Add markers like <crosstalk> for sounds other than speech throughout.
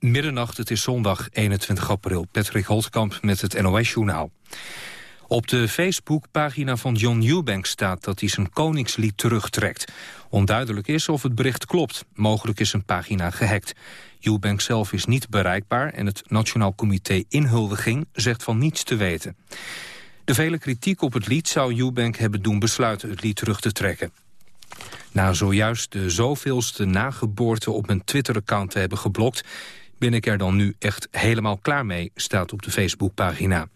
Middernacht, het is zondag 21 april. Patrick Holtkamp met het NOS-journaal. Op de Facebookpagina van John Eubank staat dat hij zijn koningslied terugtrekt. Onduidelijk is of het bericht klopt. Mogelijk is een pagina gehackt. Eubank zelf is niet bereikbaar en het Nationaal Comité Inhuldiging zegt van niets te weten. De vele kritiek op het lied zou Eubank hebben doen besluiten het lied terug te trekken. Na zojuist de zoveelste nageboorte op mijn Twitter-account te hebben geblokt... ben ik er dan nu echt helemaal klaar mee, staat op de Facebookpagina.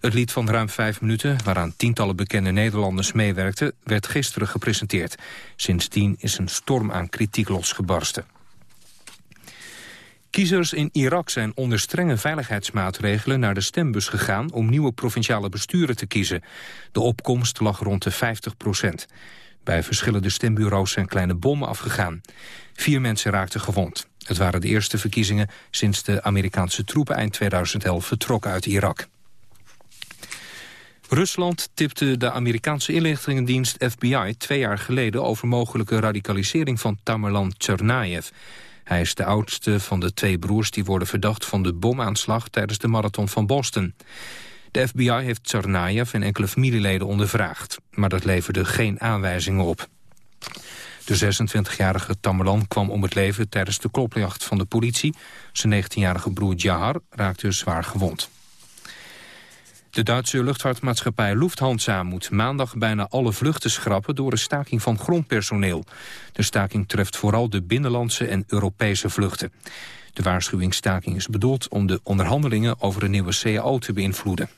Het lied van ruim vijf minuten, waaraan tientallen bekende Nederlanders meewerkten... werd gisteren gepresenteerd. Sindsdien is een storm aan kritiek losgebarsten. Kiezers in Irak zijn onder strenge veiligheidsmaatregelen naar de stembus gegaan om nieuwe provinciale besturen te kiezen. De opkomst lag rond de 50 procent. Bij verschillende stembureaus zijn kleine bommen afgegaan. Vier mensen raakten gewond. Het waren de eerste verkiezingen sinds de Amerikaanse troepen eind 2011 vertrokken uit Irak. Rusland tipte de Amerikaanse inlichtingendienst FBI twee jaar geleden over mogelijke radicalisering van Tamerlan Tsarnaev. Hij is de oudste van de twee broers die worden verdacht van de bomaanslag tijdens de marathon van Boston. De FBI heeft Tsarnaev en enkele familieleden ondervraagd, maar dat leverde geen aanwijzingen op. De 26-jarige Tamerlan kwam om het leven tijdens de klopjacht van de politie. Zijn 19-jarige broer Jahar raakte zwaar gewond. De Duitse luchtvaartmaatschappij Lufthansa moet maandag bijna alle vluchten schrappen door een staking van grondpersoneel. De staking treft vooral de binnenlandse en Europese vluchten. De waarschuwingsstaking is bedoeld om de onderhandelingen over een nieuwe CAO te beïnvloeden.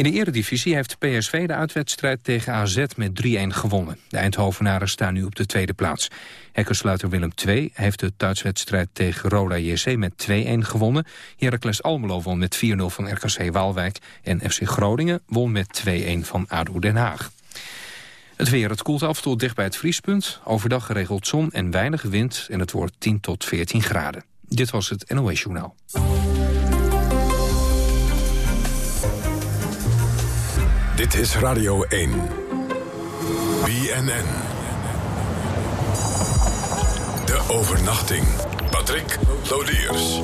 In de eredivisie heeft PSV de uitwedstrijd tegen AZ met 3-1 gewonnen. De Eindhovenaren staan nu op de tweede plaats. Hekkersluiter Willem II heeft de thuiswedstrijd tegen Roda JC met 2-1 gewonnen. Heracles Almelo won met 4-0 van RKC Waalwijk. En FC Groningen won met 2-1 van ADO Den Haag. Het weer, het koelt af tot dicht bij het vriespunt. Overdag geregeld zon en weinig wind en het wordt 10 tot 14 graden. Dit was het NOS Journaal. Dit is Radio 1. BNN. De overnachting. Patrick Lodiers.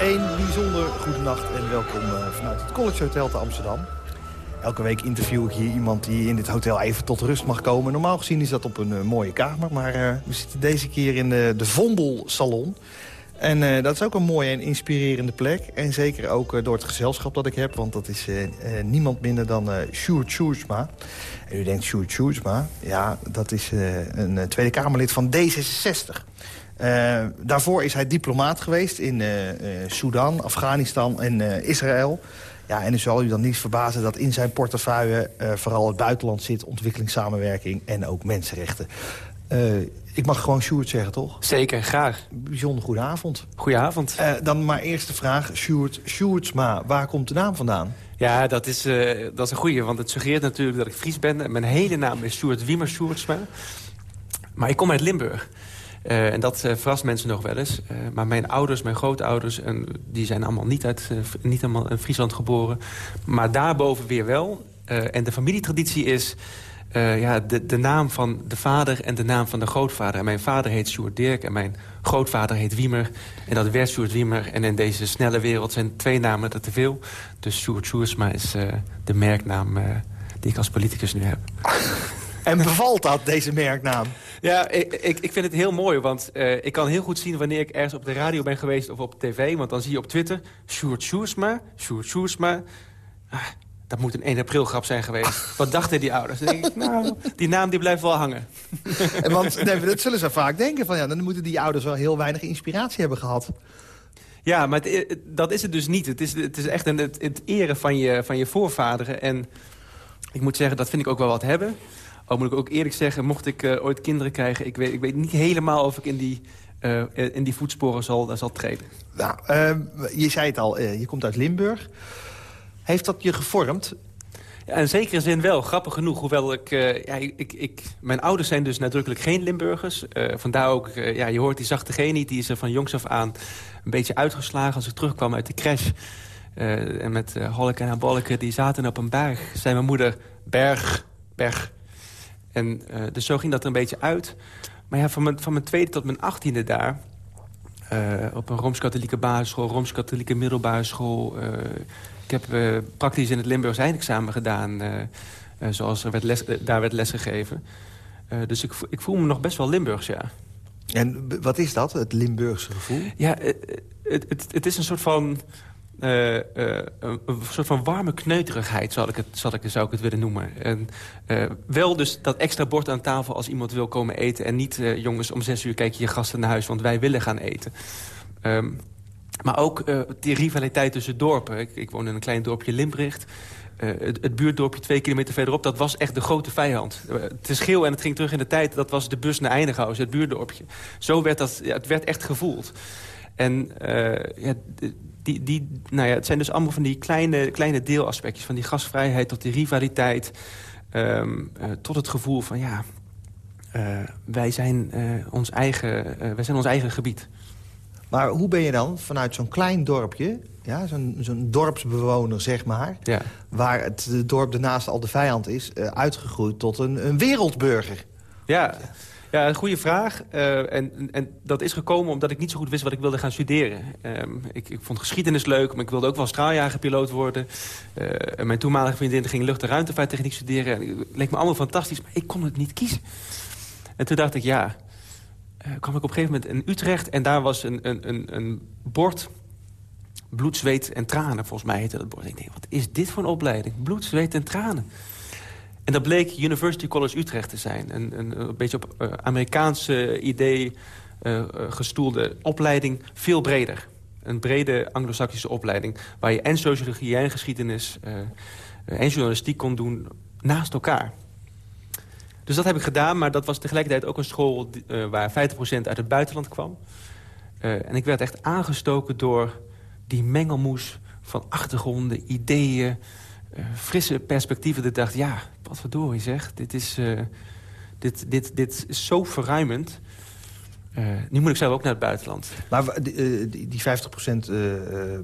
Een bijzonder goede nacht en welkom eh, vanuit het College Hotel te Amsterdam. Elke week interview ik hier iemand die in dit hotel even tot rust mag komen. Normaal gezien is dat op een uh, mooie kamer, maar uh, we zitten deze keer in de, de Vondelsalon. En uh, dat is ook een mooie en inspirerende plek. En zeker ook door het gezelschap dat ik heb, want dat is niemand minder dan Sjoerd Sjoerdsma. En u denkt, Sjoerd Sjoerdsma, ja, dat is een Tweede Kamerlid van D66. daarvoor is hij diplomaat geweest in Sudan, Afghanistan en Israël. Ja, en u zal u dan niet verbazen dat in zijn portefeuille... Uh, vooral het buitenland zit, ontwikkelingssamenwerking en ook mensenrechten. Uh, ik mag gewoon Sjoerd zeggen, toch? Zeker, graag. Bijzonder goede avond. Goedenavond. Uh, dan maar eerst de vraag, Sjoerd Sjoerdsma, waar komt de naam vandaan? Ja, dat is, dat is een goeie, want het suggereert natuurlijk dat ik Fries ben. Mijn hele naam is Sjoerd Wiemer Sjoerdsma. Maar ik kom uit Limburg. Uh, en dat uh, verrast mensen nog wel eens. Uh, maar mijn ouders, mijn grootouders, en die zijn allemaal niet, uit, niet allemaal in Friesland geboren. Maar daarboven weer wel. en de familietraditie is ja, de, de naam van de vader en de naam van de grootvader. En mijn vader heet Sjoerd Dirk en mijn grootvader heet Wiemer. En dat werd Sjoerd Wiemer. En in deze snelle wereld zijn twee namen te veel. Dus Sjoerd Sjoerdsma is de merknaam die ik als politicus nu heb. En bevalt dat, deze merknaam? Ja, ik, ik, ik vind het heel mooi, want uh, ik kan heel goed zien... wanneer ik ergens op de radio ben geweest of op tv. Want dan zie je op Twitter... Sjoerd Sjoersma, Sjoerd Sjoersma. Ah, dat moet een 1 april grap zijn geweest. Wat dachten die ouders? Dan denk ik, nou, die naam die blijft wel hangen. <laughs> En want nee, dat zullen ze vaak denken. Van, ja, dan moeten die ouders wel heel weinig inspiratie hebben gehad. Ja, maar het, dat is het dus niet. Het is, het is echt een, het, het eren van je, van je voorvaderen. En ik moet zeggen, dat vind ik ook wel wat hebben. Al moet ik ook eerlijk zeggen, mocht ik uh, ooit kinderen krijgen... Ik weet, ik weet niet helemaal of ik in die, uh, in die voetsporen zal, zal treden. Nou, uh, je zei het al, je komt uit Limburg. Heeft dat je gevormd? Ja, in zekere zin wel, grappig genoeg. Hoewel ik, ja, ik, ik, mijn ouders zijn dus nadrukkelijk geen Limburgers. vandaar ook, ja, je hoort die zachte G niet. Die is er van jongs af aan een beetje uitgeslagen. Als ik terugkwam uit de crash en met uh, Holleke en Bolleke, die zaten op een berg. Zei mijn moeder, berg, berg. En dus zo ging dat er een beetje uit. Maar ja, van mijn, van mijn tweede tot mijn achttiende daar... op een Rooms-Katholieke basisschool, Rooms-Katholieke middelbare school... ik heb praktisch in het Limburgs eindexamen gedaan... zoals er werd les, daar werd lesgegeven. dus ik, ik voel me nog best wel Limburgs, ja. En wat is dat, het Limburgse gevoel? Ja, eh, het, het, het is een soort van... Uh, uh, een soort van warme kneuterigheid, zal ik het, zal ik, zou ik het willen noemen. En, uh, wel dus dat extra bord aan tafel als iemand wil komen eten... en niet, jongens, om zes uur kijk je je gasten naar huis... want wij willen gaan eten. Um, maar ook die rivaliteit tussen dorpen. Ik, ik woon in een klein dorpje Limbricht... Het, het, buurtdorpje twee kilometer verderop, dat was echt de grote vijand. Het is geel en het ging terug in de tijd. Dat was de bus naar Einighuis, het buurtdorpje. Zo werd dat, het werd echt gevoeld. En uh, ja, die, die, nou ja, het zijn dus allemaal van die kleine, kleine deelaspectjes. Van die gastvrijheid tot die rivaliteit. Um, tot het gevoel van, ja, wij, zijn, ons eigen, wij zijn ons eigen gebied. Maar hoe ben je dan vanuit zo'n klein dorpje ja, zo'n zo'n dorpsbewoner, zeg maar... Ja. waar het dorp daarnaast al de vijand is... Uitgegroeid tot een, een wereldburger. Ja, ja, een goede vraag. Uh, en, en dat is gekomen omdat ik niet zo goed wist wat ik wilde gaan studeren. Um, ik, ik, vond geschiedenis leuk, maar ik wilde ook wel straaljagerpiloot worden. Uh, mijn toenmalige vriendin ging lucht- en ruimtevaarttechniek studeren. Het leek me allemaal fantastisch, maar ik kon het niet kiezen. En toen dacht ik, ja... kwam ik op een gegeven moment in Utrecht... en daar was een, een, een, een bord Bloed, zweet en tranen, volgens mij heette dat bord. Ik denk, wat is dit voor een opleiding? Bloed, zweet en tranen. En dat bleek University College Utrecht te zijn. Een, een, een beetje op uh, Amerikaanse idee uh, gestoelde opleiding, veel breder. Een brede anglo-saxische opleiding... waar je en sociologie en geschiedenis en journalistiek kon doen naast elkaar. Dus dat heb ik gedaan, maar dat was tegelijkertijd ook een school... waar 50% uit het buitenland kwam. en ik werd echt aangestoken door die mengelmoes van achtergronden, ideeën, frisse perspectieven. Dat dacht, ja, wat verdorie zeg. Dit is, uh, dit, dit, dit is zo verruimend. Uh, nu moet ik zelf ook naar het buitenland. Maar die, die 50%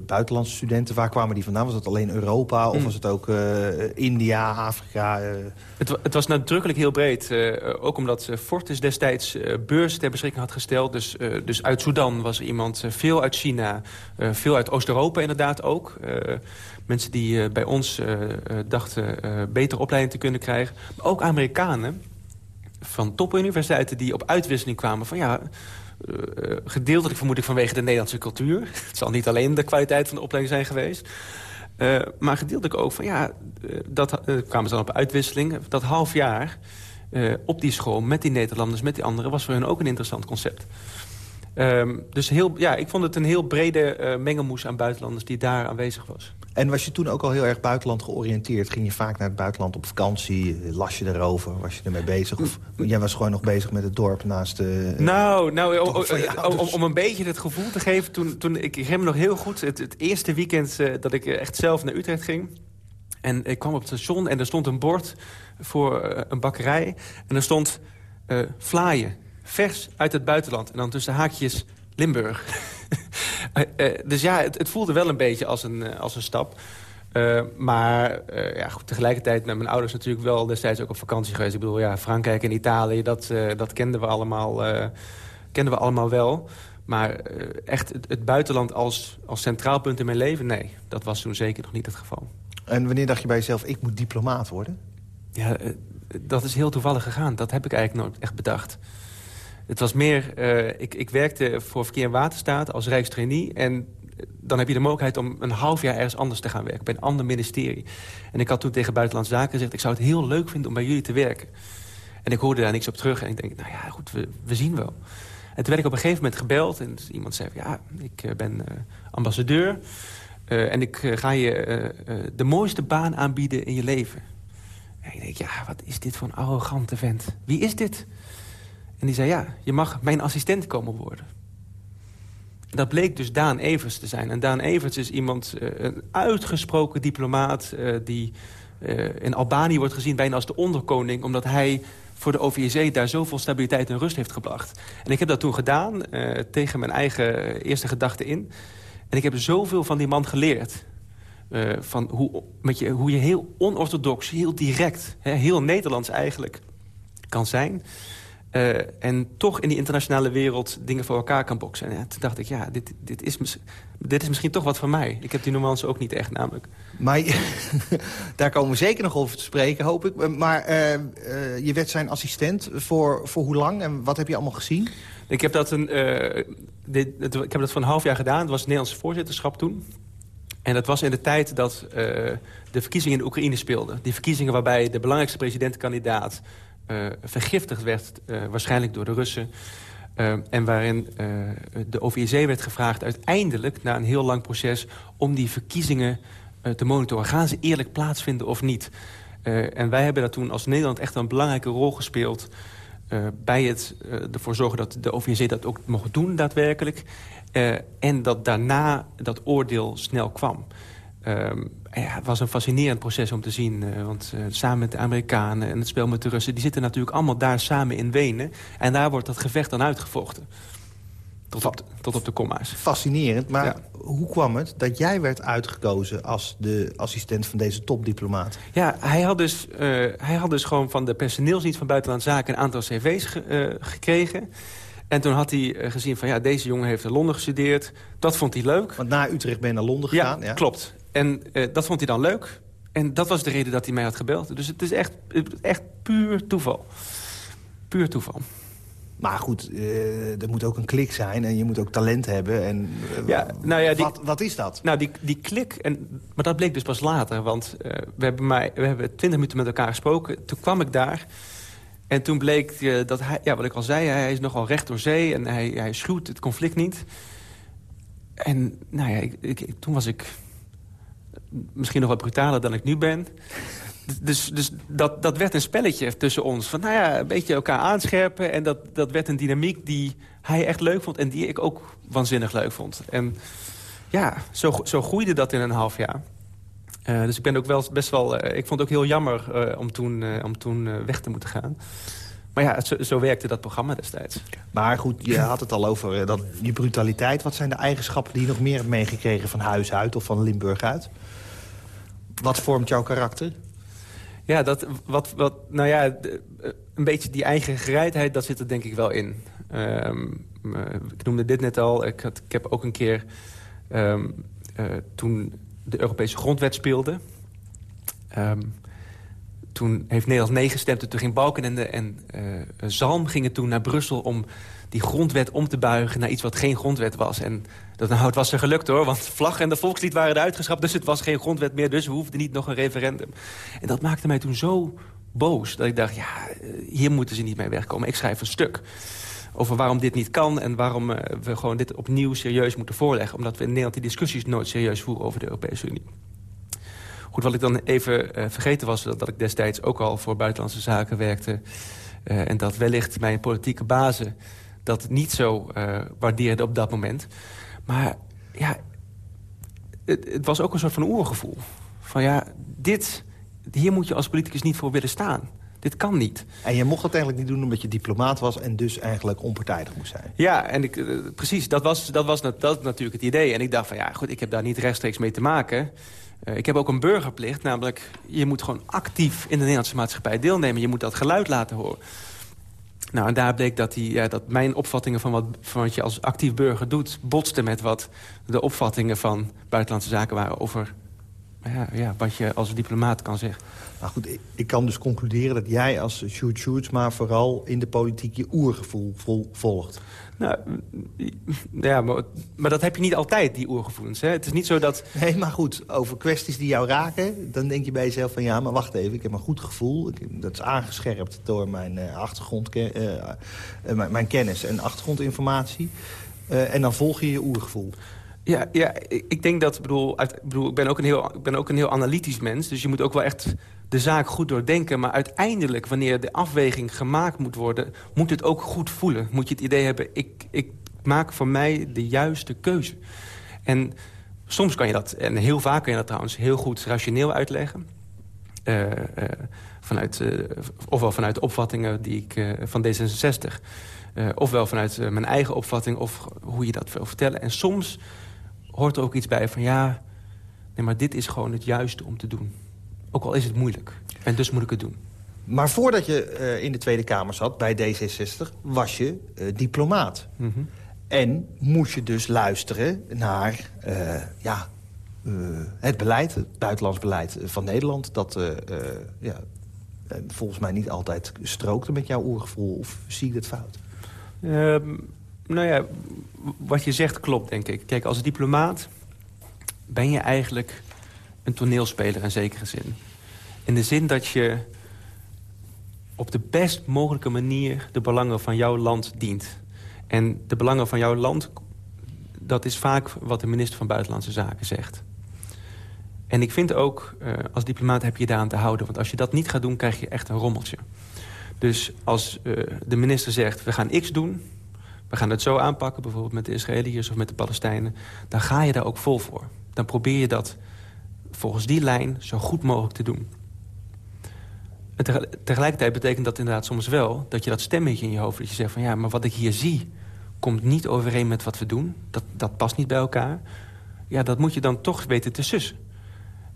buitenlandse studenten, waar kwamen die vandaan? Was dat alleen Europa of mm. was het ook India, Afrika? Het, het, was nadrukkelijk heel breed. ook omdat Fortis destijds beurs ter beschikking had gesteld. Dus, dus uit Sudan was er iemand, veel uit China, veel uit Oost-Europa inderdaad ook. mensen die bij ons dachten betere opleiding te kunnen krijgen. Maar ook Amerikanen van topuniversiteiten die op uitwisseling kwamen van ja... Uh, gedeeltelijk vermoed ik vanwege de Nederlandse cultuur. <laughs> Het zal niet alleen de kwaliteit van de opleiding zijn geweest. Uh, maar gedeeltelijk ook van ja, dat kwamen ze dan op uitwisseling. Dat half jaar op die school met die Nederlanders, met die anderen... was voor hen ook een interessant concept. Um, dus heel, ja, ik vond het een heel brede mengelmoes aan buitenlanders die daar aanwezig was. En was je toen ook al heel erg buitenland georiënteerd? Ging je vaak naar het buitenland op vakantie? Las je erover? Was je ermee bezig? Of jij was gewoon nog bezig met het dorp naast de... nou, nou om, om, een beetje het gevoel te geven... toen, toen ik herinner me nog heel goed... het, het eerste weekend uh, dat ik echt zelf naar Utrecht ging... en ik kwam op het station en er stond een bord voor uh, een bakkerij... en er stond uh, vlaaien, vers uit het buitenland. En dan tussen haakjes Limburg. <laughs> uh, <laughs> dus ja, het, het, voelde wel een beetje als een, uh, als een stap. Uh, maar ja, goed, tegelijkertijd met mijn ouders natuurlijk wel destijds ook op vakantie geweest. Ik bedoel, ja, Frankrijk en Italië, dat, dat kenden, we allemaal, kenden we allemaal wel. Maar echt het, het, buitenland als, als centraal punt in mijn leven, nee. Dat was toen zeker nog niet het geval. En wanneer dacht je bij jezelf, ik moet diplomaat worden? Ja, dat is heel toevallig gegaan. Dat heb ik eigenlijk nooit echt bedacht. Het was meer, uh, ik, ik werkte voor Verkeer en Waterstaat als rijkstrainee. En dan heb je de mogelijkheid om een half jaar ergens anders te gaan werken. Bij een ander ministerie. En ik had toen tegen Buitenlandse Zaken gezegd... ik zou het heel leuk vinden om bij jullie te werken. En ik hoorde daar niks op terug. En ik denk, nou ja, goed, we, zien wel. En toen werd ik op een gegeven moment gebeld. En iemand zei, ja, ik eh, ben uh, ambassadeur. En ik ga je de mooiste baan aanbieden in je leven. En ik denk, ja, wat is dit voor een arrogante vent? Wie is dit? En die zei, ja, je mag mijn assistent komen worden. dat bleek dus Daan Evers te zijn. En Daan Evers is iemand, uh, een uitgesproken diplomaat... Uh, die uh, in Albanië wordt gezien bijna als de onderkoning... omdat hij voor de OVSE daar zoveel stabiliteit en rust heeft gebracht. En ik heb dat toen gedaan, tegen mijn eigen eerste gedachten in. En ik heb zoveel van die man geleerd. van hoe, met je, hoe je heel onorthodox, heel direct... Hè, heel Nederlands eigenlijk kan zijn... Uh, en toch in die internationale wereld dingen voor elkaar kan boksen. En toen dacht ik, ja, dit, dit, is, dit is misschien toch wat van mij. Ik heb die nuance ook niet echt namelijk. Maar <laughs> daar komen we zeker nog over te spreken, hoop ik. Maar uh, uh, je werd zijn assistent voor, voor hoe lang? En wat heb je allemaal gezien? Ik heb dat, een, dit, ik heb dat voor een half jaar gedaan. Het was het Nederlandse voorzitterschap toen. En dat was in de tijd dat de verkiezingen in de Oekraïne speelden. Die verkiezingen waarbij de belangrijkste presidentkandidaat uh, vergiftigd werd, uh, waarschijnlijk door de Russen. Uh, en waarin de OVSE werd gevraagd uiteindelijk, na een heel lang proces... om die verkiezingen te monitoren. Gaan ze eerlijk plaatsvinden of niet? en wij hebben daar toen als Nederland echt een belangrijke rol gespeeld... bij het ervoor zorgen dat de OVSE dat ook mocht doen daadwerkelijk. en dat daarna dat oordeel snel kwam. Ja, het was een fascinerend proces om te zien. Uh, want uh, samen met de Amerikanen en het spel met de Russen... die zitten natuurlijk allemaal daar samen in Wenen. En daar wordt dat gevecht dan uitgevochten. Tot op de, tot op de komma's. Fascinerend, maar ja. hoe kwam het dat jij werd uitgekozen... als de assistent van deze topdiplomaat? Ja, hij had dus, uh, hij had dus gewoon van de personeelsdienst van Buitenlandse Zaken... een aantal cv's ge, gekregen... En toen had hij gezien van ja, deze jongen heeft in Londen gestudeerd. Dat vond hij leuk. Want na Utrecht ben je naar Londen gegaan? Ja, ja. klopt. En uh, dat vond hij dan leuk. En dat was de reden dat hij mij had gebeld. Dus het is echt, echt puur toeval. Puur toeval. Maar goed, uh, er moet ook een klik zijn en je moet ook talent hebben. En, uh, ja, nou ja, die, wat, wat, is dat? Nou, die, die klik, en, maar dat bleek dus pas later. Want uh, we, hebben mij, we hebben twintig minuten met elkaar gesproken. Toen kwam ik daar en toen bleek dat hij, ja, wat ik al zei... hij is nogal recht door zee en hij, hij schuwt het conflict niet. En nou ja, ik, ik, toen was ik misschien nog wat brutaler dan ik nu ben. Dus, dus dat, dat werd een spelletje tussen ons. Van, nou ja, een beetje elkaar aanscherpen. En dat, dat werd een dynamiek die hij echt leuk vond... en die ik ook waanzinnig leuk vond. En ja, zo, zo groeide dat in een half jaar. Uh, dus ik ben ook wel best wel... Uh, ik vond het ook heel jammer uh, om toen, om toen weg te moeten gaan. Maar ja, zo, zo, werkte dat programma destijds. Maar goed, je had het al over dat, je brutaliteit. Wat zijn de eigenschappen die je nog meer hebt meegekregen van huis uit... of van Limburg uit? Wat vormt jouw karakter? Ja, dat, wat, wat, nou ja, een beetje die eigen gereidheid, dat zit er denk ik wel in. Um, ik noemde dit net al. Ik, had, ik heb ook een keer, um, uh, toen de Europese grondwet speelde... Um, toen heeft Nederland nee gestemd. Toen ging Balkenende en uh, Zalm gingen toen naar Brussel... om die grondwet om te buigen naar iets wat geen grondwet was. En dat, nou, het was er gelukt hoor, want vlag en de volkslied waren eruit geschrapt... dus het was geen grondwet meer, dus we hoefden niet nog een referendum. En dat maakte mij toen zo boos dat ik dacht... ja, eh, hier moeten ze niet mee wegkomen. Ik schrijf een stuk over waarom dit niet kan... en waarom uh, we gewoon dit opnieuw serieus moeten voorleggen. Omdat we in Nederland die discussies nooit serieus voeren over de Europese Unie. Goed, wat ik dan even uh, vergeten was... Dat, ik destijds ook al voor buitenlandse zaken werkte... En dat wellicht mijn politieke bazen dat niet zo uh, waardeerde op dat moment. Maar ja, het, het, was ook een soort van oergevoel. Van ja, dit, hier moet je als politicus niet voor willen staan. Dit kan niet. En je mocht dat eigenlijk niet doen omdat je diplomaat was... en dus eigenlijk onpartijdig moest zijn. Ja, en ik, uh, precies. Dat was, dat was dat natuurlijk het idee. En ik dacht van ja, goed, ik heb daar niet rechtstreeks mee te maken... Uh, ik heb ook een burgerplicht, namelijk je moet gewoon actief in de Nederlandse maatschappij deelnemen. Je moet dat geluid laten horen. Nou, en daar bleek dat, die, ja, dat mijn opvattingen van wat, van wat je als actief burger doet... botsten met wat de opvattingen van buitenlandse zaken waren... over ja, ja, wat je als diplomaat kan zeggen. Nou goed, ik, kan dus concluderen dat jij als Sjoerd Sjoerds... maar vooral in de politiek je oergevoel vol, volgt. Nou, ja, maar, maar, dat heb je niet altijd, die oergevoelens. Hè? Het is niet zo dat... Nee, maar goed, over kwesties die jou raken... dan denk je bij jezelf van ja, maar wacht even, ik heb een goed gevoel. Dat is aangescherpt door mijn uh, achtergrond, uh, uh, mijn, mijn, kennis en achtergrondinformatie. en dan volg je je oergevoel. Ja, ja ik denk dat, bedoel, uit, bedoel, ik ben ook een heel, ik ben ook een heel analytisch mens. Dus je moet ook wel echt de zaak goed doordenken. Maar uiteindelijk, wanneer de afweging gemaakt moet worden... moet het ook goed voelen. Moet je het idee hebben, ik, ik maak voor mij de juiste keuze. En soms kan je dat, en heel vaak kan je dat trouwens... heel goed rationeel uitleggen. Uh, uh, vanuit, uh, ofwel vanuit opvattingen die ik, van D66... ofwel vanuit mijn eigen opvatting of hoe je dat wil vertellen. En soms hoort er ook iets bij van ja nee, maar dit is gewoon het juiste om te doen. Ook al is het moeilijk. En dus moet ik het doen. Maar voordat je uh, in de Tweede Kamer zat, bij D66, was je uh, diplomaat. Mm -hmm. En moest je dus luisteren naar uh, ja, het beleid, het buitenlands beleid van Nederland... dat ja, volgens mij niet altijd strookte met jouw oergevoel. Of zie ik dat fout? Ehm, nou ja, wat je zegt klopt, denk ik. Kijk, als diplomaat ben je eigenlijk een toneelspeler in zekere zin. In de zin dat je op de best mogelijke manier de belangen van jouw land dient. En de belangen van jouw land, dat is vaak wat de minister van Buitenlandse Zaken zegt. En ik vind ook, uh, als diplomaat heb je daaraan te houden. Want als je dat niet gaat doen, krijg je echt een rommeltje. Dus als uh, de minister zegt, we gaan x doen... we gaan het zo aanpakken, bijvoorbeeld met de Israëliërs of met de Palestijnen... dan ga je daar ook vol voor. Dan probeer je dat volgens die lijn zo goed mogelijk te doen. En tegelijkertijd betekent dat inderdaad soms wel... dat je dat stemmetje in je hoofd, dat je zegt van... ja, maar wat ik hier zie, komt niet overeen met wat we doen. Dat, dat past niet bij elkaar. Ja, dat moet je dan toch weten te sussen.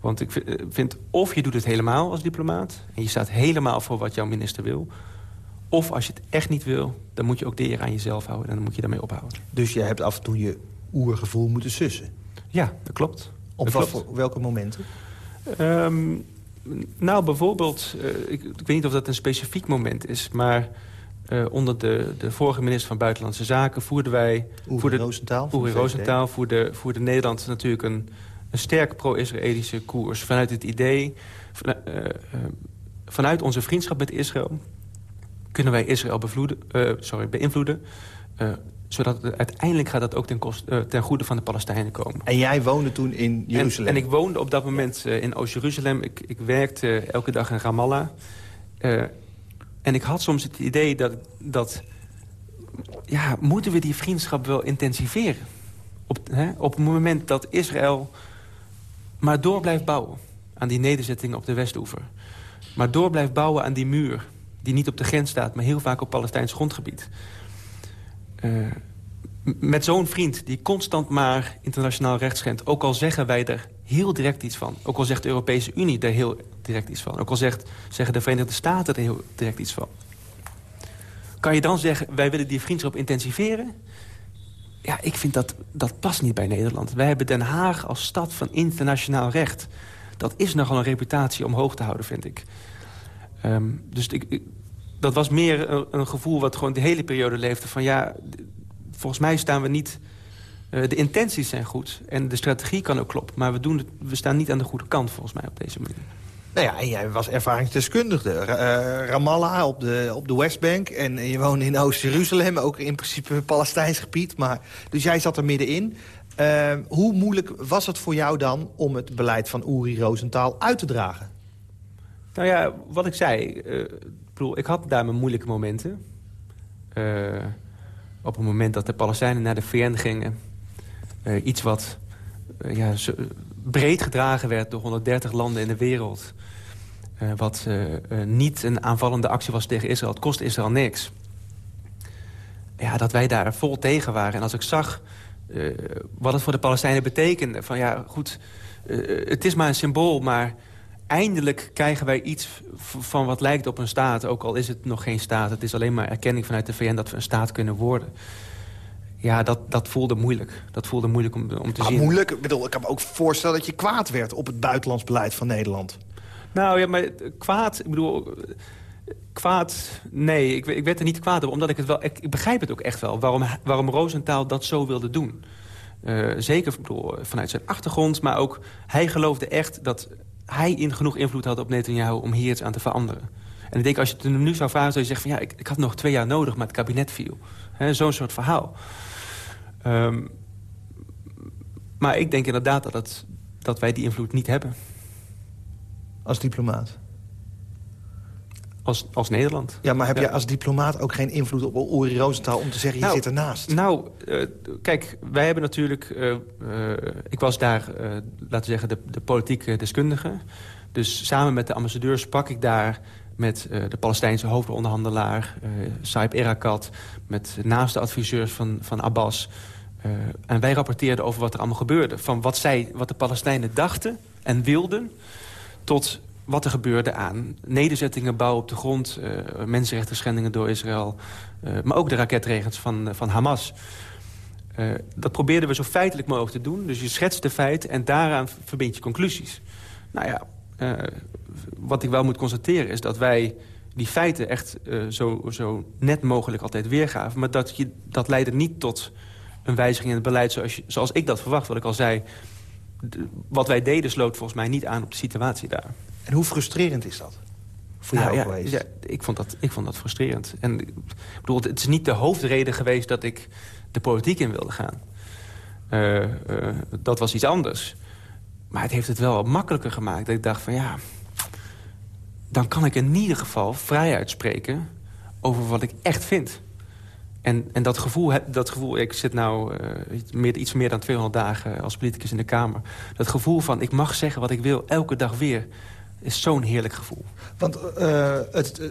Want ik vind, of je doet het helemaal als diplomaat... en je staat helemaal voor wat jouw minister wil... of als je het echt niet wil, dan moet je ook de eer aan jezelf houden... en dan moet je daarmee ophouden. Dus je hebt af en toe je oergevoel moeten sussen? Ja, dat klopt. Op, dat welke momenten? Um, nou, bijvoorbeeld, uh, ik, ik, weet niet of dat een specifiek moment is... maar uh, onder de, de vorige minister van Buitenlandse Zaken voerden wij... Uri Rosenthal. Uri Rosenthal voerde, voerde Nederland natuurlijk een, een sterk pro-Israëlische koers. Vanuit het idee, van, uh, vanuit onze vriendschap met Israël... kunnen wij Israël bevloeden, sorry, beïnvloeden zodat het, uiteindelijk gaat dat ook ten, kost, uh, ten goede van de Palestijnen komen. En jij woonde toen in Jeruzalem? En, en ik woonde op dat moment uh, in Oost-Jeruzalem. Ik, ik, werkte elke dag in Ramallah. Uh, en ik had soms het idee dat, dat... Ja, moeten we die vriendschap wel intensiveren? Op, hè, op het moment dat Israël maar door blijft bouwen... aan die nederzettingen op de Westoever. Maar door blijft bouwen aan die muur... die niet op de grens staat, maar heel vaak op Palestijns grondgebied... Uh, met zo'n vriend die constant maar internationaal recht schendt... ook al zeggen wij er heel direct iets van. Ook al zegt de Europese Unie er heel direct iets van. Ook al zegt, zeggen de Verenigde Staten er heel direct iets van. Kan je dan zeggen, wij willen die vriendschap intensiveren? Ja, ik vind dat, dat past niet bij Nederland. Wij hebben Den Haag als stad van internationaal recht. Dat is nogal een reputatie om hoog te houden, vind ik. Um, dus ik, dat was meer een, gevoel wat gewoon de hele periode leefde. Van ja, volgens mij staan we niet... Uh, de intenties zijn goed en de strategie kan ook kloppen. Maar we, doen het, we staan niet aan de goede kant volgens mij op deze manier. Nou ja, en jij was ervaringsdeskundige. Uh, Ramallah op de, op de Westbank. En je woonde in Oost-Jeruzalem, ook in principe Palestijns gebied. Maar, dus jij zat er middenin. Uh, hoe moeilijk was het voor jou dan om het beleid van Uri Rosenthal uit te dragen? Nou ja, wat ik zei, bedoel, ik had daar mijn moeilijke momenten. Uh, op het moment dat de Palestijnen naar de VN gingen... Uh, iets wat ja, breed gedragen werd door 130 landen in de wereld... wat niet een aanvallende actie was tegen Israël. Het kost Israël niks. Ja, dat wij daar vol tegen waren. En als ik zag wat het voor de Palestijnen betekende... van ja, goed, het is maar een symbool, maar eindelijk krijgen wij iets van wat lijkt op een staat. Ook al is het nog geen staat. Het is alleen maar erkenning vanuit de VN dat we een staat kunnen worden. Ja, dat, dat voelde moeilijk. Dat voelde moeilijk om, om te ah, zien. Moeilijk? Ik, bedoel, ik kan me ook voorstellen dat je kwaad werd op het buitenlands beleid van Nederland. Nou ja, maar kwaad... Ik bedoel, kwaad... Nee, ik, ik werd er niet kwaad op. Omdat ik het wel... Ik, ik begrijp het ook echt wel. Waarom, waarom Rosenthal dat zo wilde doen. Uh, zeker bedoel, vanuit zijn achtergrond. Maar ook hij geloofde echt dat hij in genoeg invloed had op Netanyahu om hier iets aan te veranderen. En ik denk, als je het nu zou vragen, zou je zeggen... van ja, ik, ik had nog twee jaar nodig, maar het kabinet viel. Zo'n soort verhaal. Um, maar ik denk inderdaad dat, dat wij die invloed niet hebben. Als diplomaat? Als, als Nederland. Ja, maar heb ja. je als diplomaat ook geen invloed op Uri Rosenthal... om te zeggen, je nou, zit ernaast? Nou, uh, kijk, wij hebben natuurlijk... Uh, uh, ik was daar, laten we zeggen, de, de politieke deskundige. Dus samen met de ambassadeur sprak ik daar met de Palestijnse hoofdonderhandelaar... Saib Erakat, met naaste adviseurs van, van Abbas... en wij rapporteerden over wat er allemaal gebeurde. Van wat, zij, wat de Palestijnen dachten en wilden... tot wat er gebeurde aan nederzettingen, bouw op de grond... Uh, mensenrechten schendingen door Israël... Uh, maar ook de raketregens van, van Hamas. Dat probeerden we zo feitelijk mogelijk te doen. Dus je schetst de feiten en daaraan verbind je conclusies. Nou ja, wat ik wel moet constateren is dat wij die feiten echt zo, zo net mogelijk altijd weergaven. Maar dat, je, dat leidde niet tot een wijziging in het beleid zoals, zoals ik dat verwacht. Wat ik al zei, wat wij deden sloot volgens mij niet aan op de situatie daar. En hoe frustrerend is dat? Voor nou, jou geweest? Ja, ik, vond dat, ik vond dat frustrerend. En ik bedoel, het is niet de hoofdreden geweest dat ik de politiek in wilde gaan. Uh, uh, dat was iets anders. Maar het heeft het wel makkelijker gemaakt. Dat ik dacht van ja, dan kan ik in ieder geval vrij uitspreken over wat ik echt vind. En, en dat, gevoel, dat gevoel, ik zit nu uh, iets meer dan 200 dagen als politicus in de Kamer. Dat gevoel van ik mag zeggen wat ik wil, elke dag weer is zo'n heerlijk gevoel. Want uh, het, uh,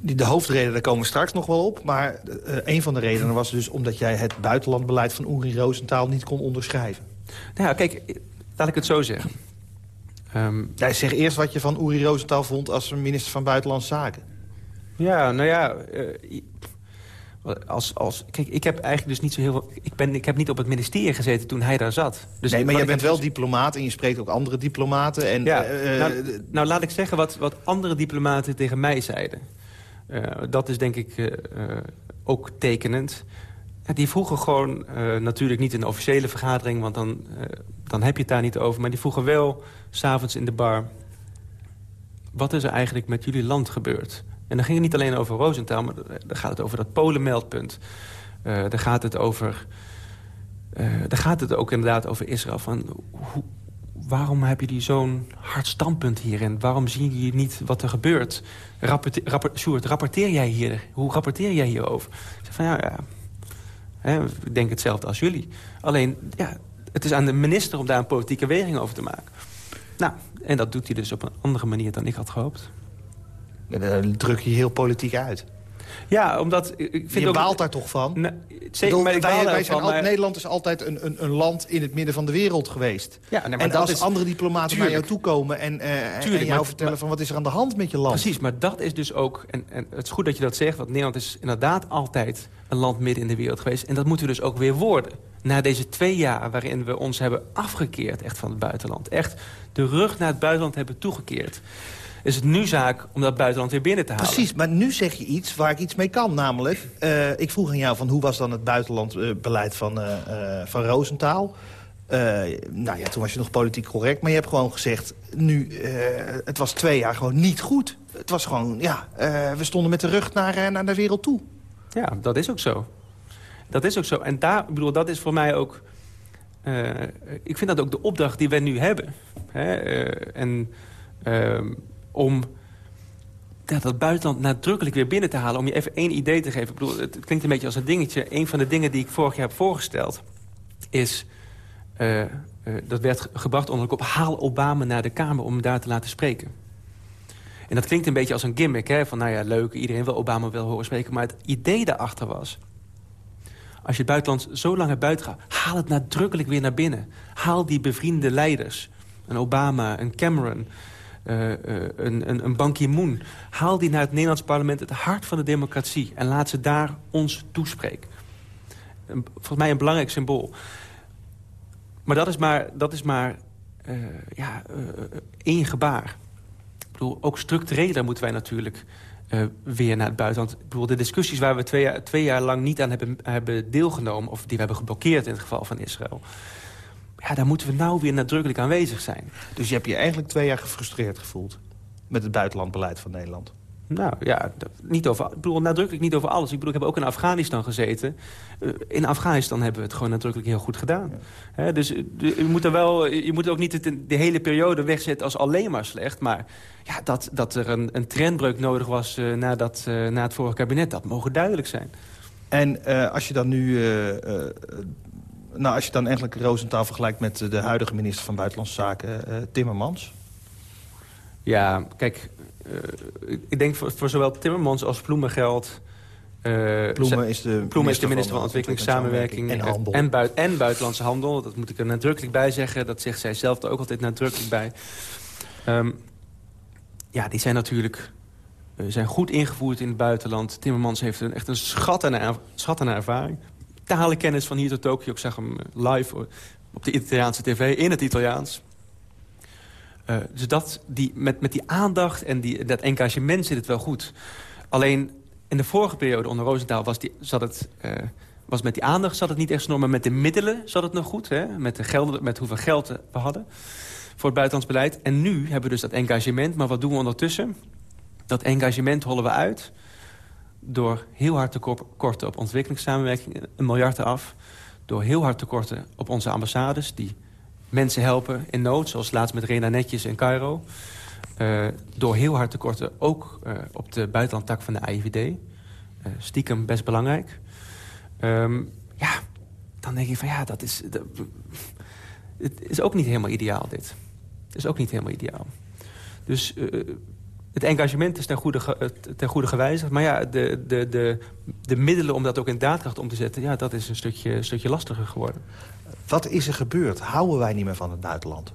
de hoofdreden, daar komen we straks nog wel op. Maar uh, een van de redenen was dus omdat jij het buitenlandbeleid van Uri Rosenthal niet kon onderschrijven. Nou ja, kijk, laat ik het zo zeggen. Um, jij zeg eerst wat je van Uri Rosenthal vond als minister van Buitenlandse Zaken. Ja, nou ja... Als, als, kijk, ik heb eigenlijk dus niet zo heel veel... Ik, ben, ik heb niet op het ministerie gezeten toen hij daar zat. Dus nee, maar jij bent wel dus- diplomaat en je spreekt ook andere diplomaten. En, ja, uh, nou, nou, laat ik zeggen wat, wat andere diplomaten tegen mij zeiden. Uh, dat is denk ik uh, ook tekenend. die vroegen gewoon, natuurlijk niet in een officiële vergadering... want dan, dan heb je het daar niet over. Maar die vroegen wel, s'avonds in de bar... wat is er eigenlijk met jullie land gebeurd? En dan ging het niet alleen over Rosenthal, maar dan gaat het over dat Polenmeldpunt. Uh, dan gaat het over... Uh, dan gaat het ook inderdaad over Israël. Van, hoe, waarom heb je zo'n hard standpunt hierin? Waarom zie je niet wat er gebeurt? Rapporte, rapporteer jij hier? Hoe rapporteer jij hierover? Ik zeg van, ja, ja hè, ik denk hetzelfde als jullie. Alleen, ja, het is aan de minister om daar een politieke weging over te maken. Nou, en dat doet hij dus op een andere manier dan ik had gehoopt. Dan druk je heel politiek uit. Ja, omdat... Ik vind je baalt daar toch van? Zeker, maar wij, wij zijn al, Nederland is altijd een, een, een, land in het midden van de wereld geweest. Ja, nee, maar en als is, andere diplomaten naar jou toe komen en, uh, tuurlijk, en jou vertellen van wat is er aan de hand met je land. Precies, maar dat is dus ook... En, en het is goed dat je dat zegt, want Nederland is inderdaad altijd een land midden in de wereld geweest. En dat moeten we dus ook weer worden. Na deze twee jaar waarin we ons hebben afgekeerd echt van het buitenland. Echt de rug naar het buitenland hebben toegekeerd is het nu zaak om dat buitenland weer binnen te halen. Precies, maar nu zeg je iets waar ik iets mee kan. Namelijk, uh, ik vroeg aan jou van hoe was dan het buitenlandbeleid van, uh, uh, van Roosentaal. nou ja, toen was je nog politiek correct. Maar je hebt gewoon gezegd, nu, het was twee jaar gewoon niet goed. Het was gewoon, ja, we stonden met de rug naar, naar de wereld toe. Ja, dat is ook zo. Dat is ook zo. En daar, ik bedoel, dat is voor mij ook... ik vind dat ook de opdracht die wij nu hebben. Hè? en ehm, om dat buitenland nadrukkelijk weer binnen te halen. Om je even één idee te geven. Ik bedoel, het klinkt een beetje als een dingetje. Een van de dingen die ik vorig jaar heb voorgesteld... is, uh, uh, dat werd gebracht onder de kop... haal Obama naar de Kamer om hem daar te laten spreken. En dat klinkt een beetje als een gimmick. Hè? Van nou ja, leuk, iedereen wil Obama wel horen spreken. Maar het idee daarachter was... als je het buitenland zo lang hebt buiten gaat... haal het nadrukkelijk weer naar binnen. Haal die bevriende leiders. Een Obama, een Cameron... Uh, een, een, een Ban Ki-moon. Haal die naar het Nederlands parlement, het hart van de democratie... en laat ze daar ons toespreken. volgens mij een belangrijk symbool. Maar dat is maar, dat is maar uh, ja, één gebaar. Ik bedoel, ook structureler moeten wij natuurlijk weer naar het buitenland. Ik bedoel, de discussies waar we twee jaar, twee jaar lang niet aan hebben, hebben deelgenomen... of die we hebben geblokkeerd in het geval van Israël ja, daar moeten we nou weer nadrukkelijk aanwezig zijn. Dus je hebt je eigenlijk twee jaar gefrustreerd gevoeld... met het buitenlandbeleid van Nederland? Nou ja, niet over, ik bedoel nadrukkelijk niet over alles. Ik bedoel, ik heb ook in Afghanistan gezeten. Uh, in Afghanistan hebben we het gewoon nadrukkelijk heel goed gedaan. Ja. dus uh, je, moet er wel, je moet ook niet de hele periode wegzetten als alleen maar slecht. Maar ja, dat, dat er een, een trendbreuk nodig was uh, na, dat, na het vorige kabinet, dat mogen duidelijk zijn. En als je dan nu nou, als je dan eigenlijk Roosentaal vergelijkt met de huidige minister van Buitenlandse Zaken, uh, Timmermans? Ja, kijk, ik denk voor, voor, zowel Timmermans als. Uh, Ploemen is de Ploemen is de minister van, Ontwikkelingssamenwerking en, handel. En, en, buitenlandse handel. Dat moet ik er nadrukkelijk bij zeggen. Dat zegt zij zelf er ook altijd nadrukkelijk bij. Um, ja, die zijn natuurlijk uh, zijn goed ingevoerd in het buitenland. Timmermans heeft een, echt een schat aan, schat aan ervaring. Talenkennis van hier tot Tokio. Ik zag hem live op de Italiaanse tv in het Italiaans. Uh, dus dat, die, met, met die aandacht en die, dat engagement zit het wel goed. Alleen in de vorige periode onder Roosentaal was, die, zat het, uh, was met die aandacht zat het niet echt snor, maar met de middelen zat het nog goed. Hè? Met, de gelden, met hoeveel geld we hadden voor het buitenlands beleid. En nu hebben we dus dat engagement, maar wat doen we ondertussen? Dat engagement hollen we uit door heel hard te korten op ontwikkelingssamenwerking, een miljard af. Door heel hard te korten op onze ambassades, die mensen helpen in nood. Zoals laatst met Rena Netjes in Cairo. Uh, door heel hard te korten ook uh, op de buitenlandtak van de AIVD. Eh, stiekem best belangrijk. Um, ja, dan denk ik van ja, dat is... Dat, het is ook niet helemaal ideaal, dit. Het is ook niet helemaal ideaal. Dus het engagement is ten goede, ten goede gewijzigd. Maar ja, de, de, de, de middelen om dat ook in daadkracht om te zetten... Ja, dat is een stukje, een stukje lastiger geworden. Wat is er gebeurd? Houden wij niet meer van het buitenland?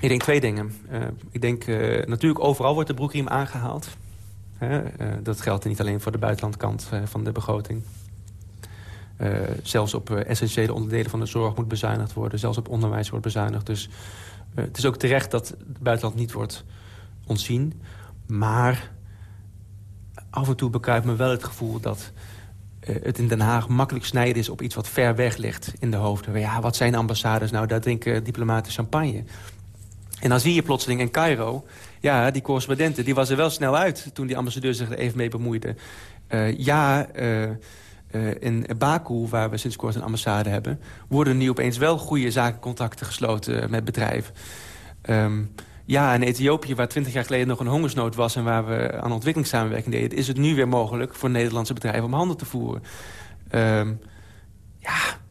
Ik denk twee dingen. Uh, ik denk, uh, natuurlijk overal wordt de broekriem aangehaald. Uh, dat geldt niet alleen voor de buitenlandkant van de begroting. Zelfs op essentiële onderdelen van de zorg moet bezuinigd worden. Zelfs op onderwijs wordt bezuinigd. Dus het is ook terecht dat het buitenland niet wordt ontzien. Maar af en toe bekruipt me wel het gevoel dat het in Den Haag makkelijk snijden is op iets wat ver weg ligt in de hoofden. Ja, wat zijn ambassades nou? Daar drinken diplomaten champagne. En dan zie je plotseling in Cairo... ja, die correspondenten, die was er wel snel uit... toen die ambassadeur zich er even mee bemoeide. Ja, in Baku, waar we sinds kort een ambassade hebben... worden nu opeens wel goede zakencontacten gesloten met bedrijven. Um, ja, in Ethiopië, waar twintig jaar geleden nog een hongersnood was... en waar we aan ontwikkelingssamenwerking deden... is het nu weer mogelijk voor Nederlandse bedrijven om handel te voeren. Um, ja...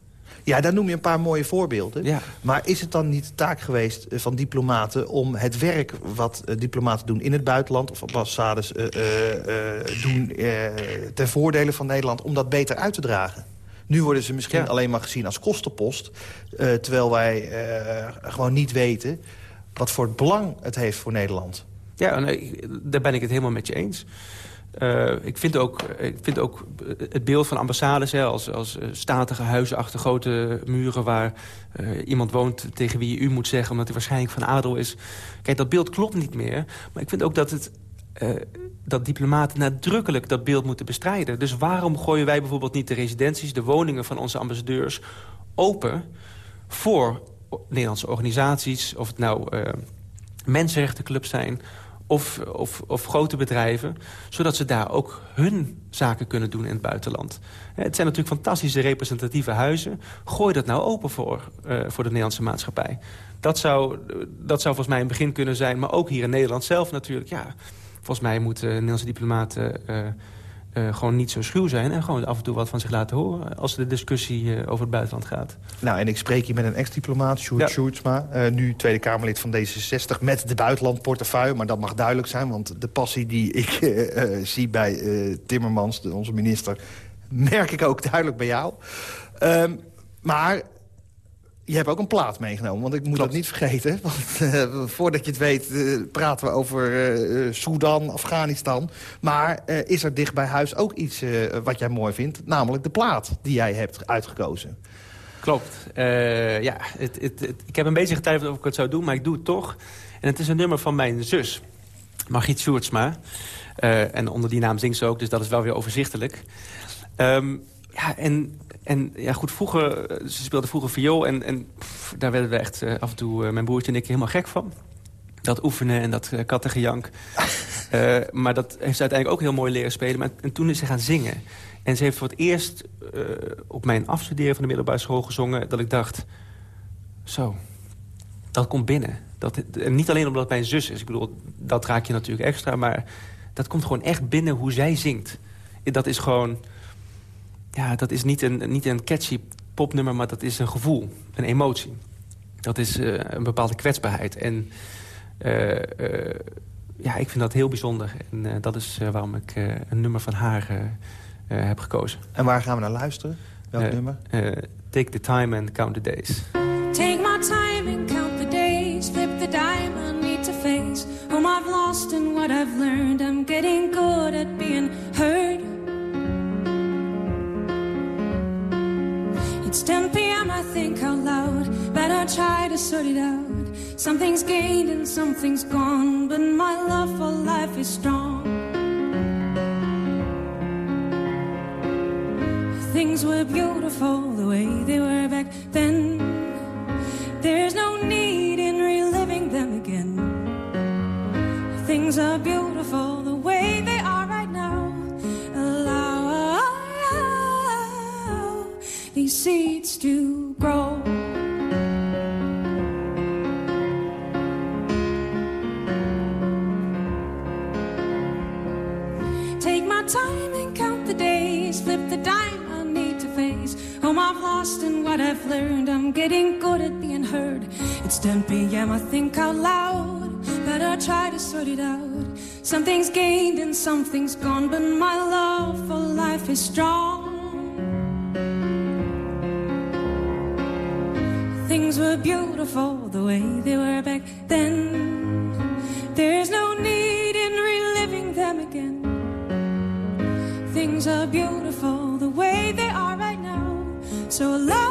Ja, daar noem je een paar mooie voorbeelden. Ja. Maar is het dan niet de taak geweest eh, van diplomaten... om het werk wat uh, diplomaten doen in het buitenland... of ambassades uh, uh, doen ten voordele van Nederland... om dat beter uit te dragen? Nu worden ze misschien ja. alleen maar gezien als kostenpost... terwijl wij gewoon niet weten wat voor belang het heeft voor Nederland. Ja, nee, daar ben ik het helemaal met je eens. Uh, ik, vind ook, ik vind ook het beeld van ambassades hè, als, als eh, statige huizen achter grote muren... waar uh, iemand woont tegen wie je u moet zeggen omdat hij waarschijnlijk van adel is. Kijk, dat beeld klopt niet meer. Maar ik vind ook dat, het, dat diplomaten nadrukkelijk dat beeld moeten bestrijden. Dus waarom gooien wij bijvoorbeeld niet de residenties, de woningen van onze ambassadeurs... open voor Nederlandse organisaties... of het nou mensenrechtenclubs zijn of, grote bedrijven... zodat ze daar ook hun zaken kunnen doen in het buitenland. Het zijn natuurlijk fantastische representatieve huizen. Gooi dat nou open voor, uh, voor de Nederlandse maatschappij. Dat zou, dat zou volgens mij een begin kunnen zijn. Maar ook hier in Nederland zelf natuurlijk. Ja, volgens mij moeten Nederlandse diplomaten... Uh, uh, gewoon niet zo schuw zijn... en gewoon af en toe wat van zich laten horen... als de discussie uh, over het buitenland gaat. Nou, en ik spreek hier met een ex-diplomaat, Sjoerd ja. Sjoerdsma... Uh, nu Tweede Kamerlid van D66 met de buitenlandportefeuille. Maar dat mag duidelijk zijn, want de passie die ik zie bij Timmermans... De, onze minister, merk ik ook duidelijk bij jou. Um, maar je hebt ook een plaat meegenomen, want ik moet Klopt. dat niet vergeten. <laughs> Want uh, voordat je het weet uh, praten we over uh, Sudan, Afghanistan. Maar is er dicht bij huis ook iets wat jij mooi vindt? Namelijk de plaat die jij hebt uitgekozen. Klopt. ja, het, het, het, ik heb een beetje getwijfeld of ik het zou doen, maar ik doe het toch. En het is een nummer van mijn zus, Margriet Sjoerdsma. en onder die naam zingt ze ook, dus dat is wel weer overzichtelijk. Um, ja, en en ja, goed, vroeger, eh, ze speelde vroeger viool en, en pff, daar werden we echt uh, af en toe, uh, mijn broertje en ik, helemaal gek van. Dat oefenen en dat uh, kattengejank. <laughs> maar dat heeft ze uiteindelijk ook heel mooi leren spelen. Maar, en toen is ze gaan zingen. En ze heeft voor het eerst op mijn afstuderen van de middelbare school gezongen... dat ik dacht, zo, dat komt binnen. Dat, en niet alleen omdat het mijn zus is. Ik bedoel, dat raak je natuurlijk extra. Maar dat komt gewoon echt binnen hoe zij zingt. Dat is gewoon ja, dat is niet een, niet een catchy popnummer, maar dat is een gevoel, een emotie. Dat is uh, een bepaalde kwetsbaarheid. En uh, uh, ja, ik vind dat heel bijzonder. En dat is waarom ik een nummer van haar heb gekozen. En waar gaan we naar luisteren? Welk nummer? take the time and count the days. Take my time and count the days. Flip the dime, I need to face whom I've lost and what I've learned. I'm getting good at being heard. I think out loud. Better try to sort it out. Something's gained and something's gone, but my love for life is strong. Things were beautiful the way they were back then. There's no need in reliving them again. Things are beautiful the way they are right now. Allow these seeds to I've lost and what I've learned, I'm getting good at being heard. It's 10 p.m., I think out loud, but I try to sort it out. Something's gained and something's gone, but my love for life is strong. Things were beautiful the way they were back then. There's no need in reliving them again. Things are beautiful the way they are. So allow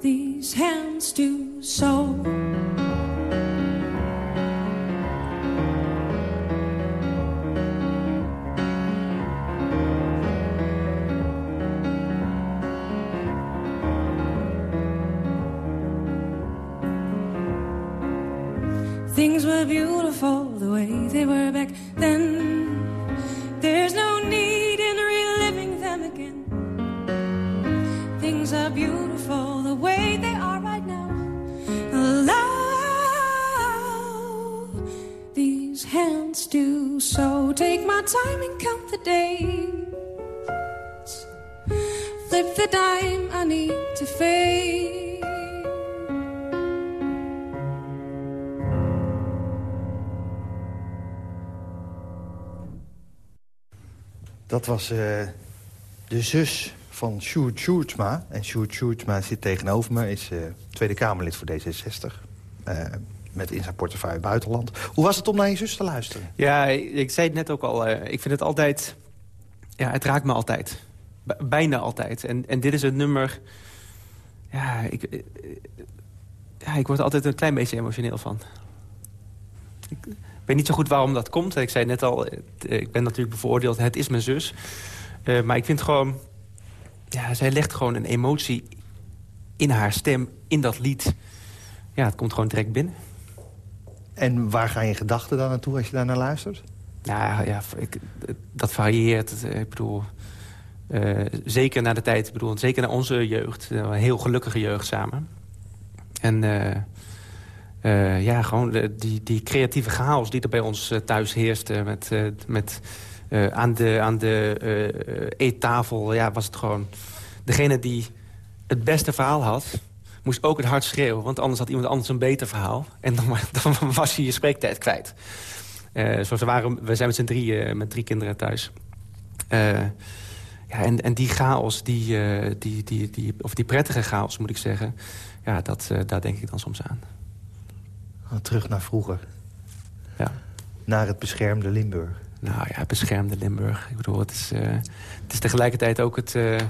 these hands to sow. Things were beautiful the way they were back then. Things are beautiful the way they are right now. Allow these hands to so take my time and count the days. Flip the dime, I need to fade. Dat was uh, de zus van Sjoerd Sjoerdsma. En Sjoerd Sjoerdsma zit tegenover me, is uh, Tweede Kamerlid voor D66. Uh, met in zijn portefeuille buitenland. Hoe was het om naar je zus te luisteren? Ja, ik zei het net ook al. ik vind het altijd... Ja, het raakt me altijd. Bijna altijd. En, en dit is het nummer... Ja ik, ja, ik word altijd een klein beetje emotioneel van. Ik, weet niet zo goed waarom dat komt. Ik zei net al, ik ben natuurlijk bevoordeeld, het is mijn zus. Maar ik vind gewoon... Ja, zij legt gewoon een emotie in haar stem, in dat lied. Ja, het komt gewoon direct binnen. En waar gaan je gedachten dan naartoe als je daar naar luistert? Nou ja, ik, dat varieert. Ik bedoel, uh, zeker naar de tijd, ik bedoel, zeker naar onze jeugd. Een heel gelukkige jeugd samen. En... Uh, uh, ja, gewoon de, die, die creatieve chaos die er bij ons thuis heerste. Met, uh, met, aan de, aan de eettafel ja, was het gewoon... Degene die het beste verhaal had, moest ook het hard schreeuwen. Want anders had iemand anders een beter verhaal. En dan, <laughs> dan was je je spreektijd kwijt. zoals we, waren, we zijn met z'n drieën, met drie kinderen thuis. ja, en, en die chaos, die, die, die, die, of die prettige chaos moet ik zeggen... Ja, dat, daar denk ik dan soms aan. Terug naar vroeger. Ja. Naar het beschermde Limburg. Nou ja, beschermde Limburg. Ik bedoel, het is, het is tegelijkertijd ook het, uh, uh,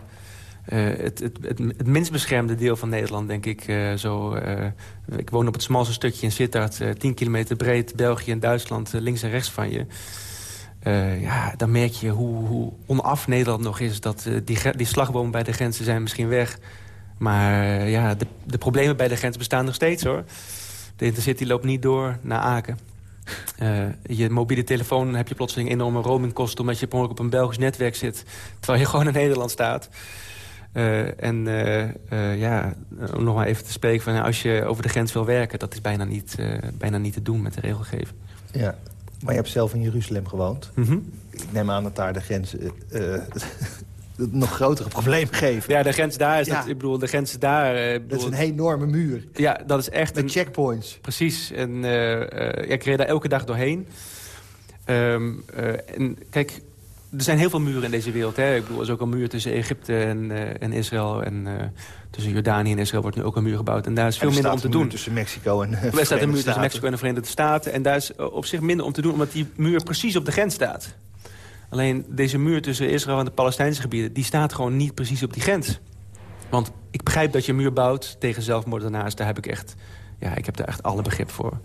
het, het, het, het, minst beschermde deel van Nederland, denk ik. zo, ik woon op het smalste stukje in Sittard, 10 kilometer breed. België en Duitsland links en rechts van je. ja, dan merk je hoe, hoe onaf Nederland nog is. Dat, die, die slagbomen bij de grenzen zijn misschien weg. Maar ja, de, de problemen bij de grens bestaan nog steeds, hoor. De Intercity loopt niet door naar Aken. Uh, je mobiele telefoon heb je plotseling enorme roamingkosten... omdat je op een Belgisch netwerk zit... terwijl je <laughs> gewoon in Nederland staat. Uh, en uh, ja, om nog maar even te spreken... van als je over de grens wil werken... dat is bijna niet, bijna niet te doen met de regelgeving. Ja, maar je hebt zelf in Jeruzalem gewoond. Mm -hmm. Ik neem aan dat daar de grens nog grotere probleem geven. Ja, de grens daar is... Ja. Dat, ik bedoel, de grens daar... eh, ik Dat is bedoel, een enorme muur. Ja, dat is echt Met een... checkpoints. Precies. En eh, eh, ja, ik reed daar elke dag doorheen. Ehm, eh, en kijk, er zijn heel veel muren in deze wereld. Hè. Ik bedoel, er is ook een muur tussen Egypte en, eh, en Israël. En eh, tussen Jordanië en Israël wordt nu ook een muur gebouwd. En daar is veel Er minder om te doen. tussen Mexico en Er staat een muur tussen Mexico en de Verenigde Staten. En daar is eh, op zich minder om te doen, omdat die muur precies op de grens staat. Alleen deze muur tussen Israël en de Palestijnse gebieden... die staat gewoon niet precies op die grens. Want ik begrijp dat je een muur bouwt tegen zelfmoordenaars. Daar heb ik echt, ja, ik heb daar echt alle begrip voor.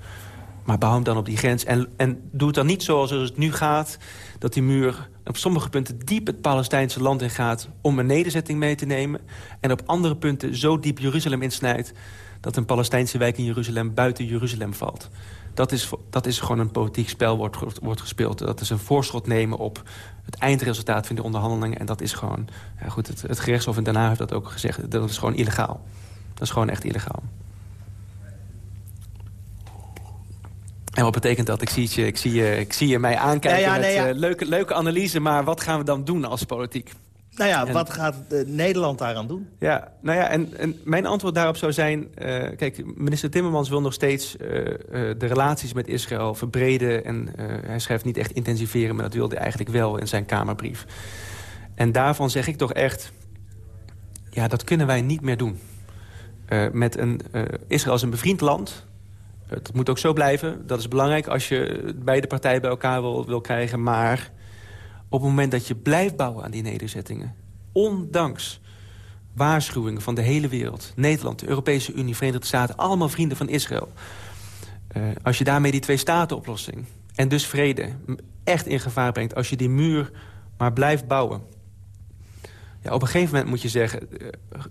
Maar bouw hem dan op die grens. En, en doe het dan niet zoals het nu gaat... dat die muur op sommige punten diep het Palestijnse land in gaat... om een nederzetting mee te nemen. En op andere punten zo diep Jeruzalem insnijdt... dat een Palestijnse wijk in Jeruzalem buiten Jeruzalem valt. Dat is, dat is gewoon een politiek spel wordt, wordt gespeeld. Dat is een voorschot nemen op het eindresultaat van de onderhandelingen. En dat is gewoon... Ja goed, het, het gerechtshof in Den Haag heeft dat ook gezegd. Dat is gewoon illegaal. Dat is gewoon echt illegaal. En wat betekent dat? Ik zie, je, ik zie, je, ik zie je mij aankijken Ja, ja, met ja. eh, leuke, leuke analyse. Maar wat gaan we dan doen als politiek? Nou ja, En- wat gaat eh, Nederland daaraan doen? Ja, nou ja, en, en mijn antwoord daarop zou zijn... eh, kijk, minister Timmermans wil nog steeds eh, de relaties met Israël verbreden. En hij schrijft niet echt intensiveren, maar dat wilde hij eigenlijk wel in zijn Kamerbrief. En daarvan zeg ik toch echt... Ja, dat kunnen wij niet meer doen. Met een, Israël is een bevriend land. Dat moet ook zo blijven. Dat is belangrijk als je beide partijen bij elkaar wil, wil krijgen. Maar op het moment dat je blijft bouwen aan die nederzettingen... ondanks waarschuwingen van de hele wereld... Nederland, de Europese Unie, Verenigde Staten... allemaal vrienden van Israël. Eh, als je daarmee die twee-staten-oplossing... en dus vrede echt in gevaar brengt... als je die muur maar blijft bouwen... Ja, op een gegeven moment moet je zeggen... eh,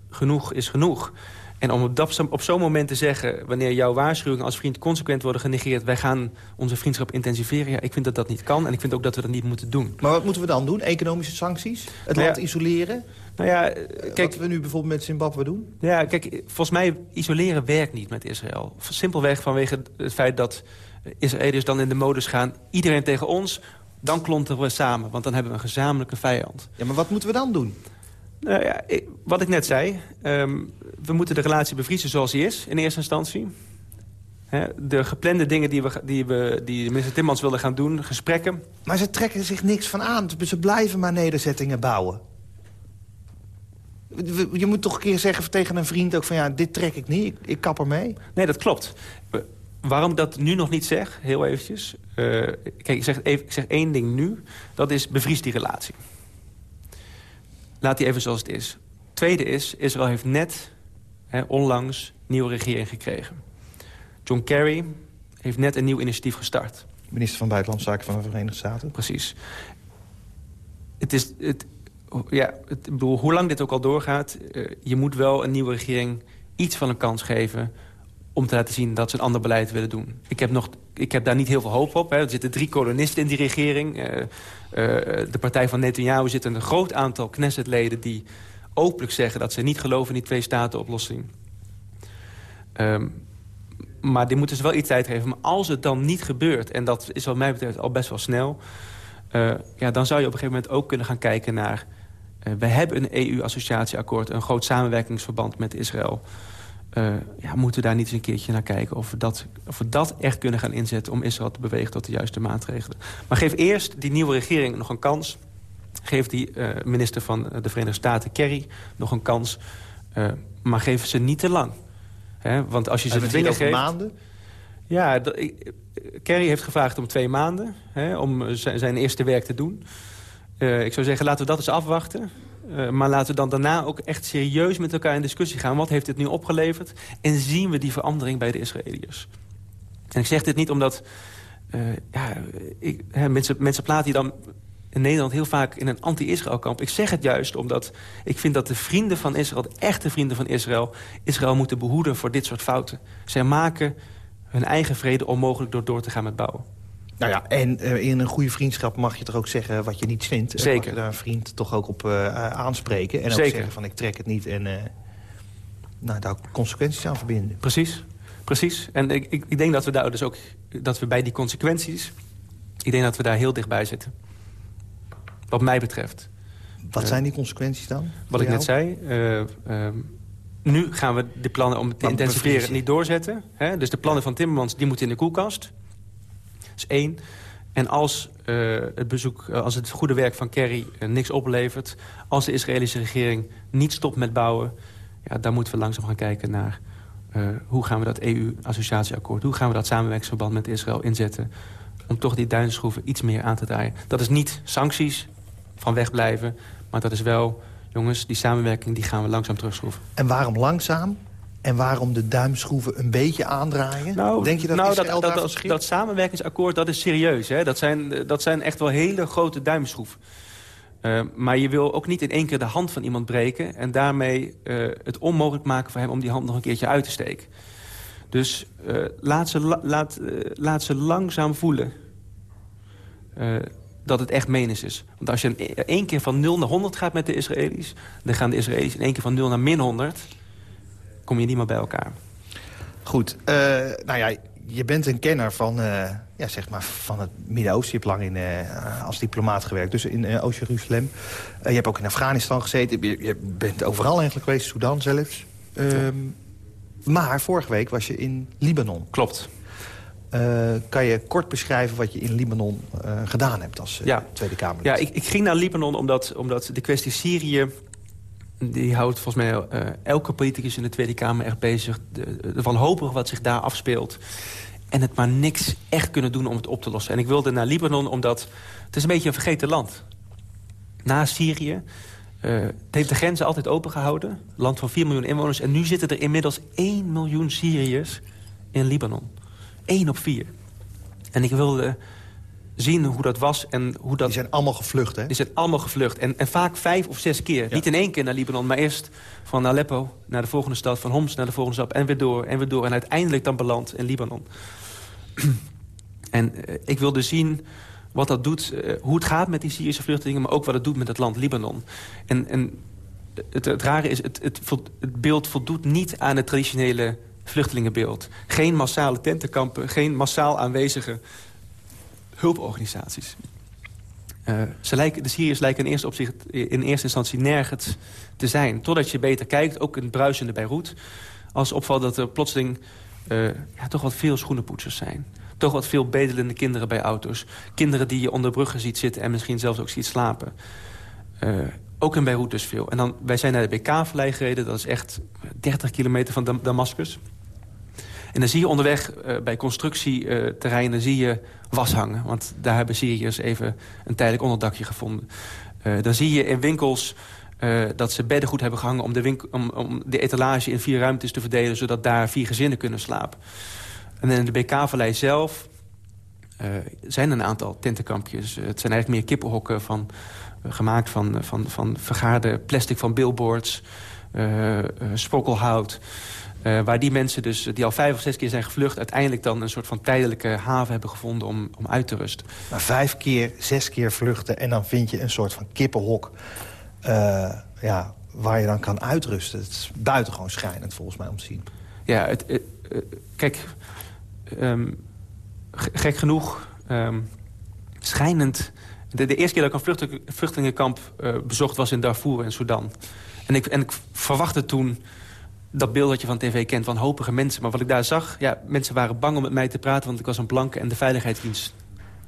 genoeg is genoeg. En om op, dat, op zo'n moment te zeggen... wanneer jouw waarschuwingen als vriend consequent worden genegeerd... wij gaan onze vriendschap intensiveren... ja, ik vind dat dat niet kan en ik vind ook dat we dat niet moeten doen. Maar wat moeten we dan doen? Economische sancties? Het Nou land ja, isoleren? Nou ja, eh, Kijk, kijk, wat we nu bijvoorbeeld met Zimbabwe doen? Ja, kijk, volgens mij isoleren werkt niet met Israël. Simpelweg vanwege het feit dat Israëliërs dan in de modus gaan... iedereen tegen ons, dan klonteren we samen. Want dan hebben we een gezamenlijke vijand. Ja, maar wat moeten we dan doen? Nou ja, ik- wat ik net zei. ehm, we moeten de relatie bevriezen zoals die is in eerste instantie. De geplande dingen die, we, die, we, die minister Timmans wilde gaan doen, gesprekken... Maar ze trekken zich niks van aan. Ze blijven maar nederzettingen bouwen. We- Je moet toch een keer zeggen tegen een vriend ook van... ja, dit trek ik niet, ik, ik kap er mee. Nee, dat klopt. Waarom ik dat nu nog niet zeg, heel eventjes... eh, kijk, ik zeg, even, ik zeg één ding nu. Dat is bevries die relatie. Laat die even zoals het is. Tweede is, Israël heeft net hè, onlangs nieuwe regering gekregen. John Kerry heeft net een nieuw initiatief gestart. Minister van Buitenlandse Zaken van de Verenigde Staten. Precies. Het is... Het, ja, het, bedoel, hoe lang dit ook al doorgaat... eh, je moet wel een nieuwe regering iets van een kans geven... om te laten zien dat ze een ander beleid willen doen. Ik heb, nog, ik heb daar niet heel veel hoop op. Hè. Er zitten drie kolonisten in die regering. Eh, eh, de partij van Netanyahu zit een groot aantal Knessetleden... die openlijk zeggen dat ze niet geloven in die twee-staten-oplossing. Ehm, maar die moeten ze wel iets tijd geven. Maar als het dan niet gebeurt, en dat is wat mij betreft al best wel snel... eh, ja, dan zou je op een gegeven moment ook kunnen gaan kijken naar... we hebben een EU-associatieakkoord, een groot samenwerkingsverband met Israël. Eh, ja, moeten we daar niet eens een keertje naar kijken... Of we, dat, of we dat echt kunnen gaan inzetten om Israël te bewegen tot de juiste maatregelen. Maar geef eerst die nieuwe regering nog een kans. Geef die eh, minister van de Verenigde Staten, Kerry, nog een kans. Eh, maar geef ze niet te lang. Hè? Want als je ze dwingen geeft... maanden? Ja, ik- Kerry heeft gevraagd om twee maanden hè, om zijn, zijn eerste werk te doen. Ik zou zeggen, laten we dat eens afwachten. Eh, maar laten we dan daarna ook echt serieus met elkaar in discussie gaan. Wat heeft dit nu opgeleverd? En zien we die verandering bij de Israëliërs? En ik zeg dit niet omdat... eh, ja, ik, mensen, mensen hier dan in Nederland heel vaak in een anti-Israël kamp. Ik zeg het juist omdat ik vind dat de vrienden van Israël... de echte vrienden van Israël... Israël moeten behoeden voor dit soort fouten. Zij maken hun eigen vrede onmogelijk door door te gaan met bouwen. Nou ja, en eh, in een goede vriendschap mag je toch ook zeggen wat je niet vindt. Eh, Zeker. Mag je daar een vriend toch ook op eh, aanspreken. En ook Zeker. zeggen van ik trek het niet en nou, daar ook consequenties aan verbinden. Precies, precies. En ik, ik, ik denk dat we daar dus ook... dat we bij die consequenties... ik denk dat we daar heel dichtbij zitten. Wat mij betreft. Wat zijn die consequenties dan? Wat ik net zei. Uh, nu gaan we de plannen om te intensiveren niet doorzetten. Hè? Dus de plannen van Timmermans die moeten in de koelkast. Is één. En als, uh, het, bezoek, als het goede werk van Kerry niks oplevert... als de Israëlische regering niet stopt met bouwen... Ja, dan moeten we langzaam gaan kijken naar... hoe gaan we dat EU-associatieakkoord... hoe gaan we dat samenwerkingsverband met Israël inzetten... om toch die duinschroeven iets meer aan te draaien. Dat is niet sancties van wegblijven... maar dat is wel jongens, die samenwerking die gaan we langzaam terugschroeven. En waarom langzaam? En waarom de duimschroeven een beetje aandraaien? Nou, Denk je dat nou, dat, dat, dat, samenwerkingsakkoord dat is serieus. Hè? Dat, zijn, dat zijn echt wel hele grote duimschroeven. Uh, maar je wil ook niet in één keer de hand van iemand breken... en daarmee uh, het onmogelijk maken voor hem om die hand nog een keertje uit te steken. Dus uh, laat, ze, laat, laat ze langzaam voelen dat het echt menens is. Want als je één keer van 0 naar 100 gaat met de Israëli's... dan gaan de Israëli's in één keer van 0 naar min 100... kom je niet meer bij elkaar. Goed, uh, nou ja, je bent een kenner van, uh, ja, zeg maar van het Midden-Oosten. Je hebt lang in, uh, als diplomaat gewerkt, dus in Oost-Jeruzalem. je hebt ook in Afghanistan gezeten. Je, je, bent overal eigenlijk geweest, Sudan zelfs. Ehm, maar vorige week was je in Libanon. Klopt. Uh, kan je kort beschrijven wat je in Libanon uh, gedaan hebt als uh, Tweede Kamer? Ja, ik, ik, ging naar Libanon omdat, omdat de kwestie Syrië... die houdt volgens mij elke politicus in de Tweede Kamer echt bezig. De, de wat zich daar afspeelt. En het maar niks echt kunnen doen om het op te lossen. En ik wilde naar Libanon omdat het is een beetje een vergeten land. Na Syrië het heeft de grenzen altijd open gehouden. Land van 4 miljoen inwoners. En nu zitten er inmiddels 1 miljoen Syriërs in Libanon. 1 op 4. En ik wilde zien hoe dat was en hoe dat... Die zijn allemaal gevlucht, hè? Die zijn allemaal gevlucht. En, en vaak vijf of zes keer. Niet in één keer naar Libanon, maar eerst van Aleppo... naar de volgende stad, van Homs naar de volgende stad... en weer door, en weer door. En uiteindelijk dan beland in Libanon. <clears throat> en uh, ik wilde zien wat dat doet, uh, hoe het gaat met die Syrische vluchtelingen... maar ook wat het doet met het land Libanon. En, en het, het rare is, het, het, het beeld voldoet niet aan het traditionele vluchtelingenbeeld. Geen massale tentenkampen, geen massaal aanwezige hulporganisaties. Uh, ze lijken, de Syriërs lijken in eerste, opzicht, in eerste instantie nergens te zijn. Totdat je beter kijkt, ook in bruisende Beirut... als opvalt dat er plotseling uh, ja, toch wat veel schoenenpoetsers zijn. Toch wat veel bedelende kinderen bij auto's. Kinderen die je onder bruggen ziet zitten en misschien zelfs ook ziet slapen. Uh, ook in Beirut dus veel. En dan, wij zijn naar de BK-vallei gereden. Dat is echt 30 kilometer van Damascus. En dan zie je onderweg uh, bij constructieterreinen zie je was hangen. Want daar hebben Syriërs even een tijdelijk onderdakje gevonden. Uh, dan zie je in winkels uh, dat ze beddengoed hebben gehangen... Om de, om, om de etalage in vier ruimtes te verdelen... zodat daar vier gezinnen kunnen slapen. En in de BK-vallei zelf zijn een aantal tentenkampjes. het zijn eigenlijk meer kippenhokken van, gemaakt van, van, van vergaarde plastic van billboards... spokkelhout... Uh, waar die mensen dus, die al vijf of zes keer zijn gevlucht... uiteindelijk dan een soort van tijdelijke haven hebben gevonden om, om uit te rusten. Maar vijf keer, zes keer vluchten en dan vind je een soort van kippenhok... Uh, ja, waar je dan kan uitrusten. Het is buitengewoon schrijnend volgens mij om te zien. Ja, het, uh, kijk, um, gek genoeg, um, schijnend... De, de, eerste keer dat ik een vlucht, vluchtelingenkamp bezocht was in Darfur in Sudan. En ik, en ik verwachtte toen dat beeld dat je van tv kent van hopige mensen. Maar wat ik daar zag, ja, mensen waren bang om met mij te praten... want ik was een blanke en de veiligheidsdienst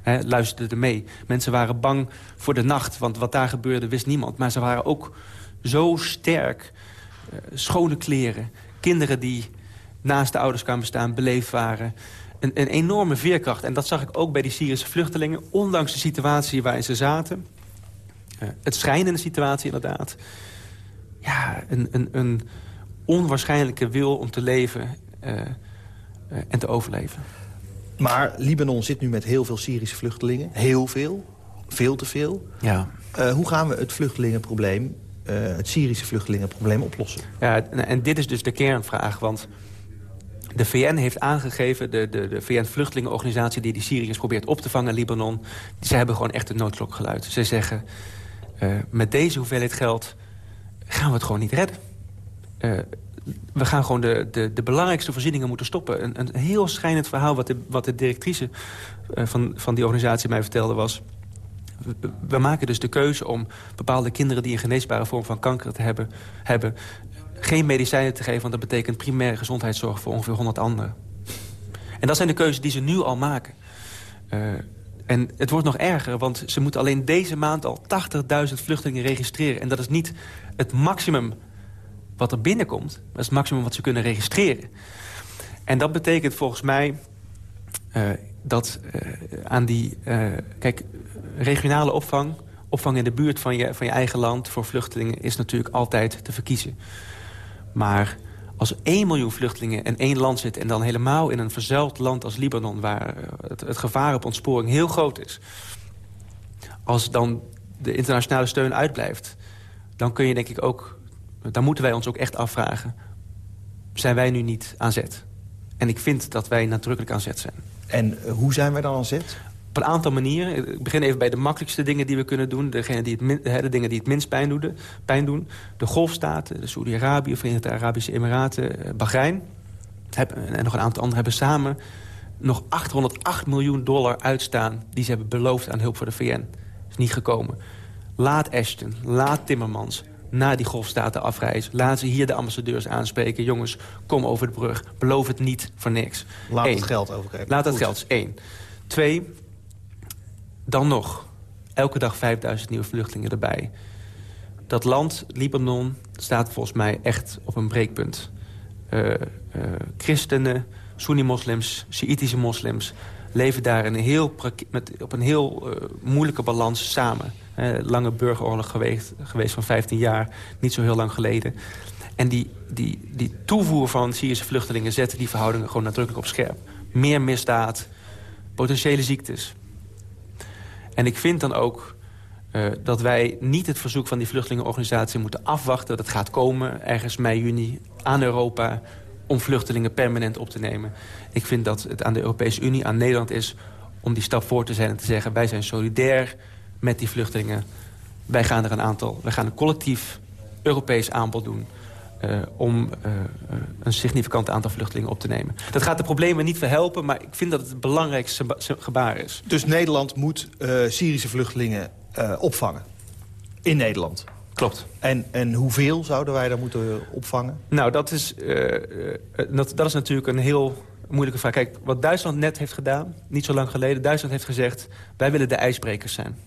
hè, luisterde mee. Mensen waren bang voor de nacht, want wat daar gebeurde wist niemand. Maar ze waren ook zo sterk. Uh, schone kleren, kinderen die naast de ouders kwamen staan, beleefd waren... Een, een, enorme veerkracht. En dat zag ik ook bij die Syrische vluchtelingen. Ondanks de situatie waarin ze zaten. Uh, het schijnende situatie inderdaad. Ja, een, een, een, onwaarschijnlijke wil om te leven uh, uh, en te overleven. Maar Libanon zit nu met heel veel Syrische vluchtelingen. Heel veel. Veel te veel. Ja. Uh, hoe gaan we het vluchtelingenprobleem, het Syrische vluchtelingenprobleem oplossen? Ja, en dit is dus de kernvraag. Want de VN heeft aangegeven, de, de, de VN-vluchtelingenorganisatie... die die Syriërs probeert op te vangen in Libanon... ze hebben gewoon echt een noodklok geluid. Ze zeggen, met deze hoeveelheid geld gaan we het gewoon niet redden. Uh, we gaan gewoon de, de, de belangrijkste voorzieningen moeten stoppen. Een, een heel schrijnend verhaal wat de, wat de directrice uh, van, van die organisatie mij vertelde was... we maken dus de keuze om bepaalde kinderen... die een geneesbare vorm van kanker te hebben, hebben geen medicijnen te geven... want dat betekent primaire gezondheidszorg voor ongeveer 100 anderen. En dat zijn de keuzes die ze nu al maken. Uh, en het wordt nog erger, want ze moeten alleen deze maand al 80.000 vluchtelingen registreren. En dat is niet het maximum wat er binnenkomt. Dat is het maximum wat ze kunnen registreren. En dat betekent volgens mij uh, dat uh, aan die... Uh, kijk, regionale opvang, opvang in de buurt van je, van je eigen land... voor vluchtelingen is natuurlijk altijd te verkiezen. Maar als 1 miljoen vluchtelingen in één land zitten... en dan helemaal in een verzuild land als Libanon... waar het, het gevaar op ontsporing heel groot is... als dan de internationale steun uitblijft... dan kun je denk ik ook... dan moeten wij ons ook echt afvragen... zijn wij nu niet aan zet? En ik vind dat wij nadrukkelijk aan zet zijn. En hoe zijn wij dan aan zet? Op een aantal manieren. Ik begin even bij de makkelijkste dingen die we kunnen doen. Degene die het de dingen die het minst pijn doen. Pijn doen. De golfstaten, de Saudi-Arabië, Verenigde Arabische Emiraten, eh, Bahrein. En nog een aantal anderen hebben samen nog 808 miljoen dollar uitstaan... die ze hebben beloofd aan hulp voor de VN. is niet gekomen. Laat Ashton, laat Timmermans, na die golfstaten afreizen. Laat ze hier de ambassadeurs aanspreken. Jongens, kom over de brug. Beloof het niet voor niks. Laat het geld overgeven. Laat het geld, één. Twee, dan nog, elke dag 5000 nieuwe vluchtelingen erbij. Dat land, Libanon, staat volgens mij echt op een breekpunt. Uh, uh, christenen, Sunni-moslims, Sjiitische moslims... leven daar een heel, met, op een heel uh, moeilijke balans samen. lange burgeroorlog geweest, geweest van 15 jaar, niet zo heel lang geleden. En die, die, die toevoer van Syrische vluchtelingen zetten die verhoudingen gewoon nadrukkelijk op scherp. Meer misdaad, potentiële ziektes. En ik vind dan ook uh, dat wij niet het verzoek van die vluchtelingenorganisatie moeten afwachten. Dat gaat komen ergens mei, juni aan Europa om vluchtelingen permanent op te nemen. Ik vind dat het aan de Europese Unie, aan Nederland is... om die stap voor te zijn en te zeggen... wij zijn solidair met die vluchtelingen. Wij gaan er een aantal, wij gaan een collectief Europees aanbod doen... Uh, om uh, een significant aantal vluchtelingen op te nemen. Dat gaat de problemen niet verhelpen, maar ik vind dat het het belangrijkste gebaar is. Dus Nederland moet uh, Syrische vluchtelingen opvangen? In Nederland? Klopt. En, en hoeveel zouden wij dan moeten opvangen? Nou, dat is, dat, dat is natuurlijk een heel moeilijke vraag. Kijk, wat Duitsland net heeft gedaan, niet zo lang geleden... Duitsland heeft gezegd, wij willen de ijsbrekers zijn.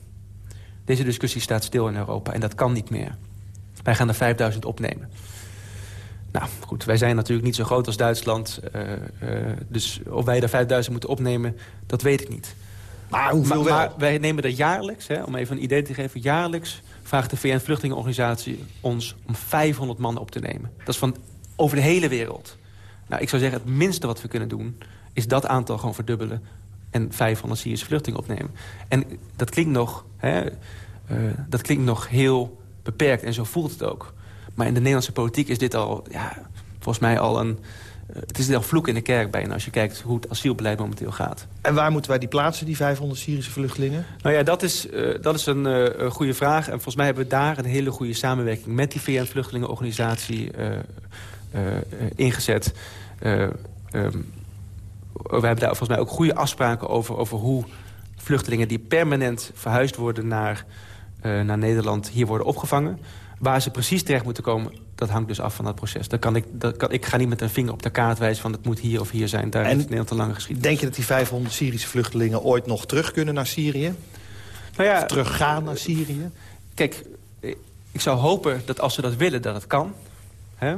Deze discussie staat stil in Europa en dat kan niet meer. Wij gaan er 5000 opnemen. Nou, goed, wij zijn natuurlijk niet zo groot als Duitsland. Uh, uh, dus of wij er 5000 moeten opnemen, dat weet ik niet. Maar hoeveel maar, maar wij nemen er jaarlijks, hè, om even een idee te geven... jaarlijks vraagt de VN-vluchtelingenorganisatie ons om 500 mannen op te nemen. Dat is van over de hele wereld. Nou, ik zou zeggen, het minste wat we kunnen doen... is dat aantal gewoon verdubbelen en 500 Syrische vluchtelingen opnemen. En dat klinkt nog, hè, uh, dat klinkt nog heel beperkt en zo voelt het ook. Maar in de Nederlandse politiek is dit al, ja, volgens mij al een... Uh, het is al vloek in de kerk bijna als je kijkt hoe het asielbeleid momenteel gaat. En waar moeten wij die plaatsen, die 500 Syrische vluchtelingen? Nou ja, dat is, uh, dat is een uh, goede vraag. En volgens mij hebben we daar een hele goede samenwerking... met die VN-vluchtelingenorganisatie ingezet. Um, we hebben daar volgens mij ook goede afspraken over... over hoe vluchtelingen die permanent verhuisd worden naar, naar Nederland... hier worden opgevangen. Waar ze precies terecht moeten komen, dat hangt dus af van dat proces. Dat kan ik, dat kan, ik ga niet met een vinger op de kaart wijzen van het moet hier of hier zijn. Daar en heeft Nederland een lange geschiedenis. Denk je dat die 500 Syrische vluchtelingen ooit nog terug kunnen naar Syrië? Nou ja, of teruggaan naar Syrië? Kijk, ik zou hopen dat als ze dat willen, dat het kan. Hè?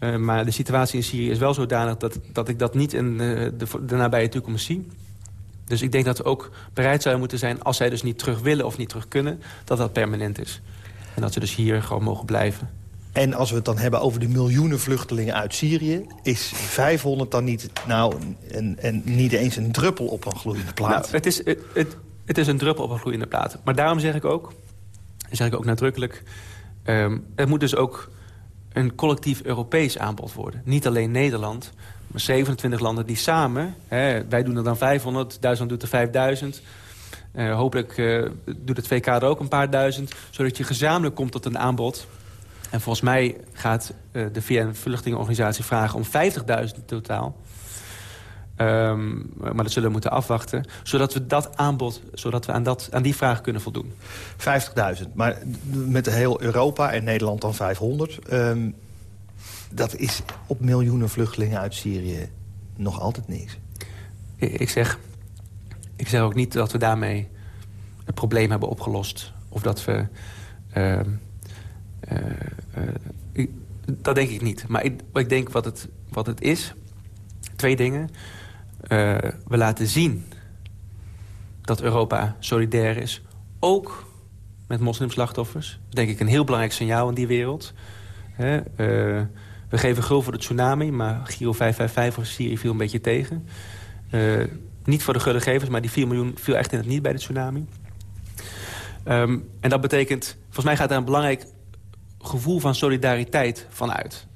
Uh, maar de situatie in Syrië is wel zodanig dat, dat ik dat niet in uh, de, de nabije toekomst zie. Dus ik denk dat we ook bereid zouden moeten zijn... als zij dus niet terug willen of niet terug kunnen, dat dat permanent is. En dat ze dus hier gewoon mogen blijven. En als we het dan hebben over de miljoenen vluchtelingen uit Syrië... is 500 dan niet, nou, en, niet eens een druppel op een gloeiende plaat? Nou, het, is, het, het, is een druppel op een gloeiende plaat. Maar daarom zeg ik ook, zeg ik ook nadrukkelijk... Um, het moet dus ook een collectief Europees aanbod worden. Niet alleen Nederland, maar 27 landen die samen... Hè, wij doen er dan 500, Duitsland doet er 5000... Uh, hopelijk uh, doet het VK er ook een paar duizend. Zodat je gezamenlijk komt tot een aanbod. En volgens mij gaat uh, de VN-vluchtelingenorganisatie vragen om 50.000 totaal. Ehm, maar dat zullen we moeten afwachten. Zodat we dat aanbod, zodat we aan, dat, aan die vraag kunnen voldoen. 50.000, maar met heel Europa en Nederland dan 500. Ehm, dat is op miljoenen vluchtelingen uit Syrië nog altijd niks. Ik zeg, ik zeg ook niet dat we daarmee het probleem hebben opgelost. Of dat we... Ehm, eh, eh, dat denk ik niet. Maar ik, ik denk wat het, wat het is... Twee dingen. Uh, we laten zien dat Europa solidair is. Ook met moslimslachtoffers. Dat denk ik een heel belangrijk signaal in die wereld. We geven gul voor de tsunami, maar Giro 555 voor Syrië viel een beetje tegen. Niet voor de gulle gevers, maar die 4 miljoen viel echt in het niet bij de tsunami. Um, en dat betekent, volgens mij gaat daar een belangrijk gevoel van solidariteit van uit.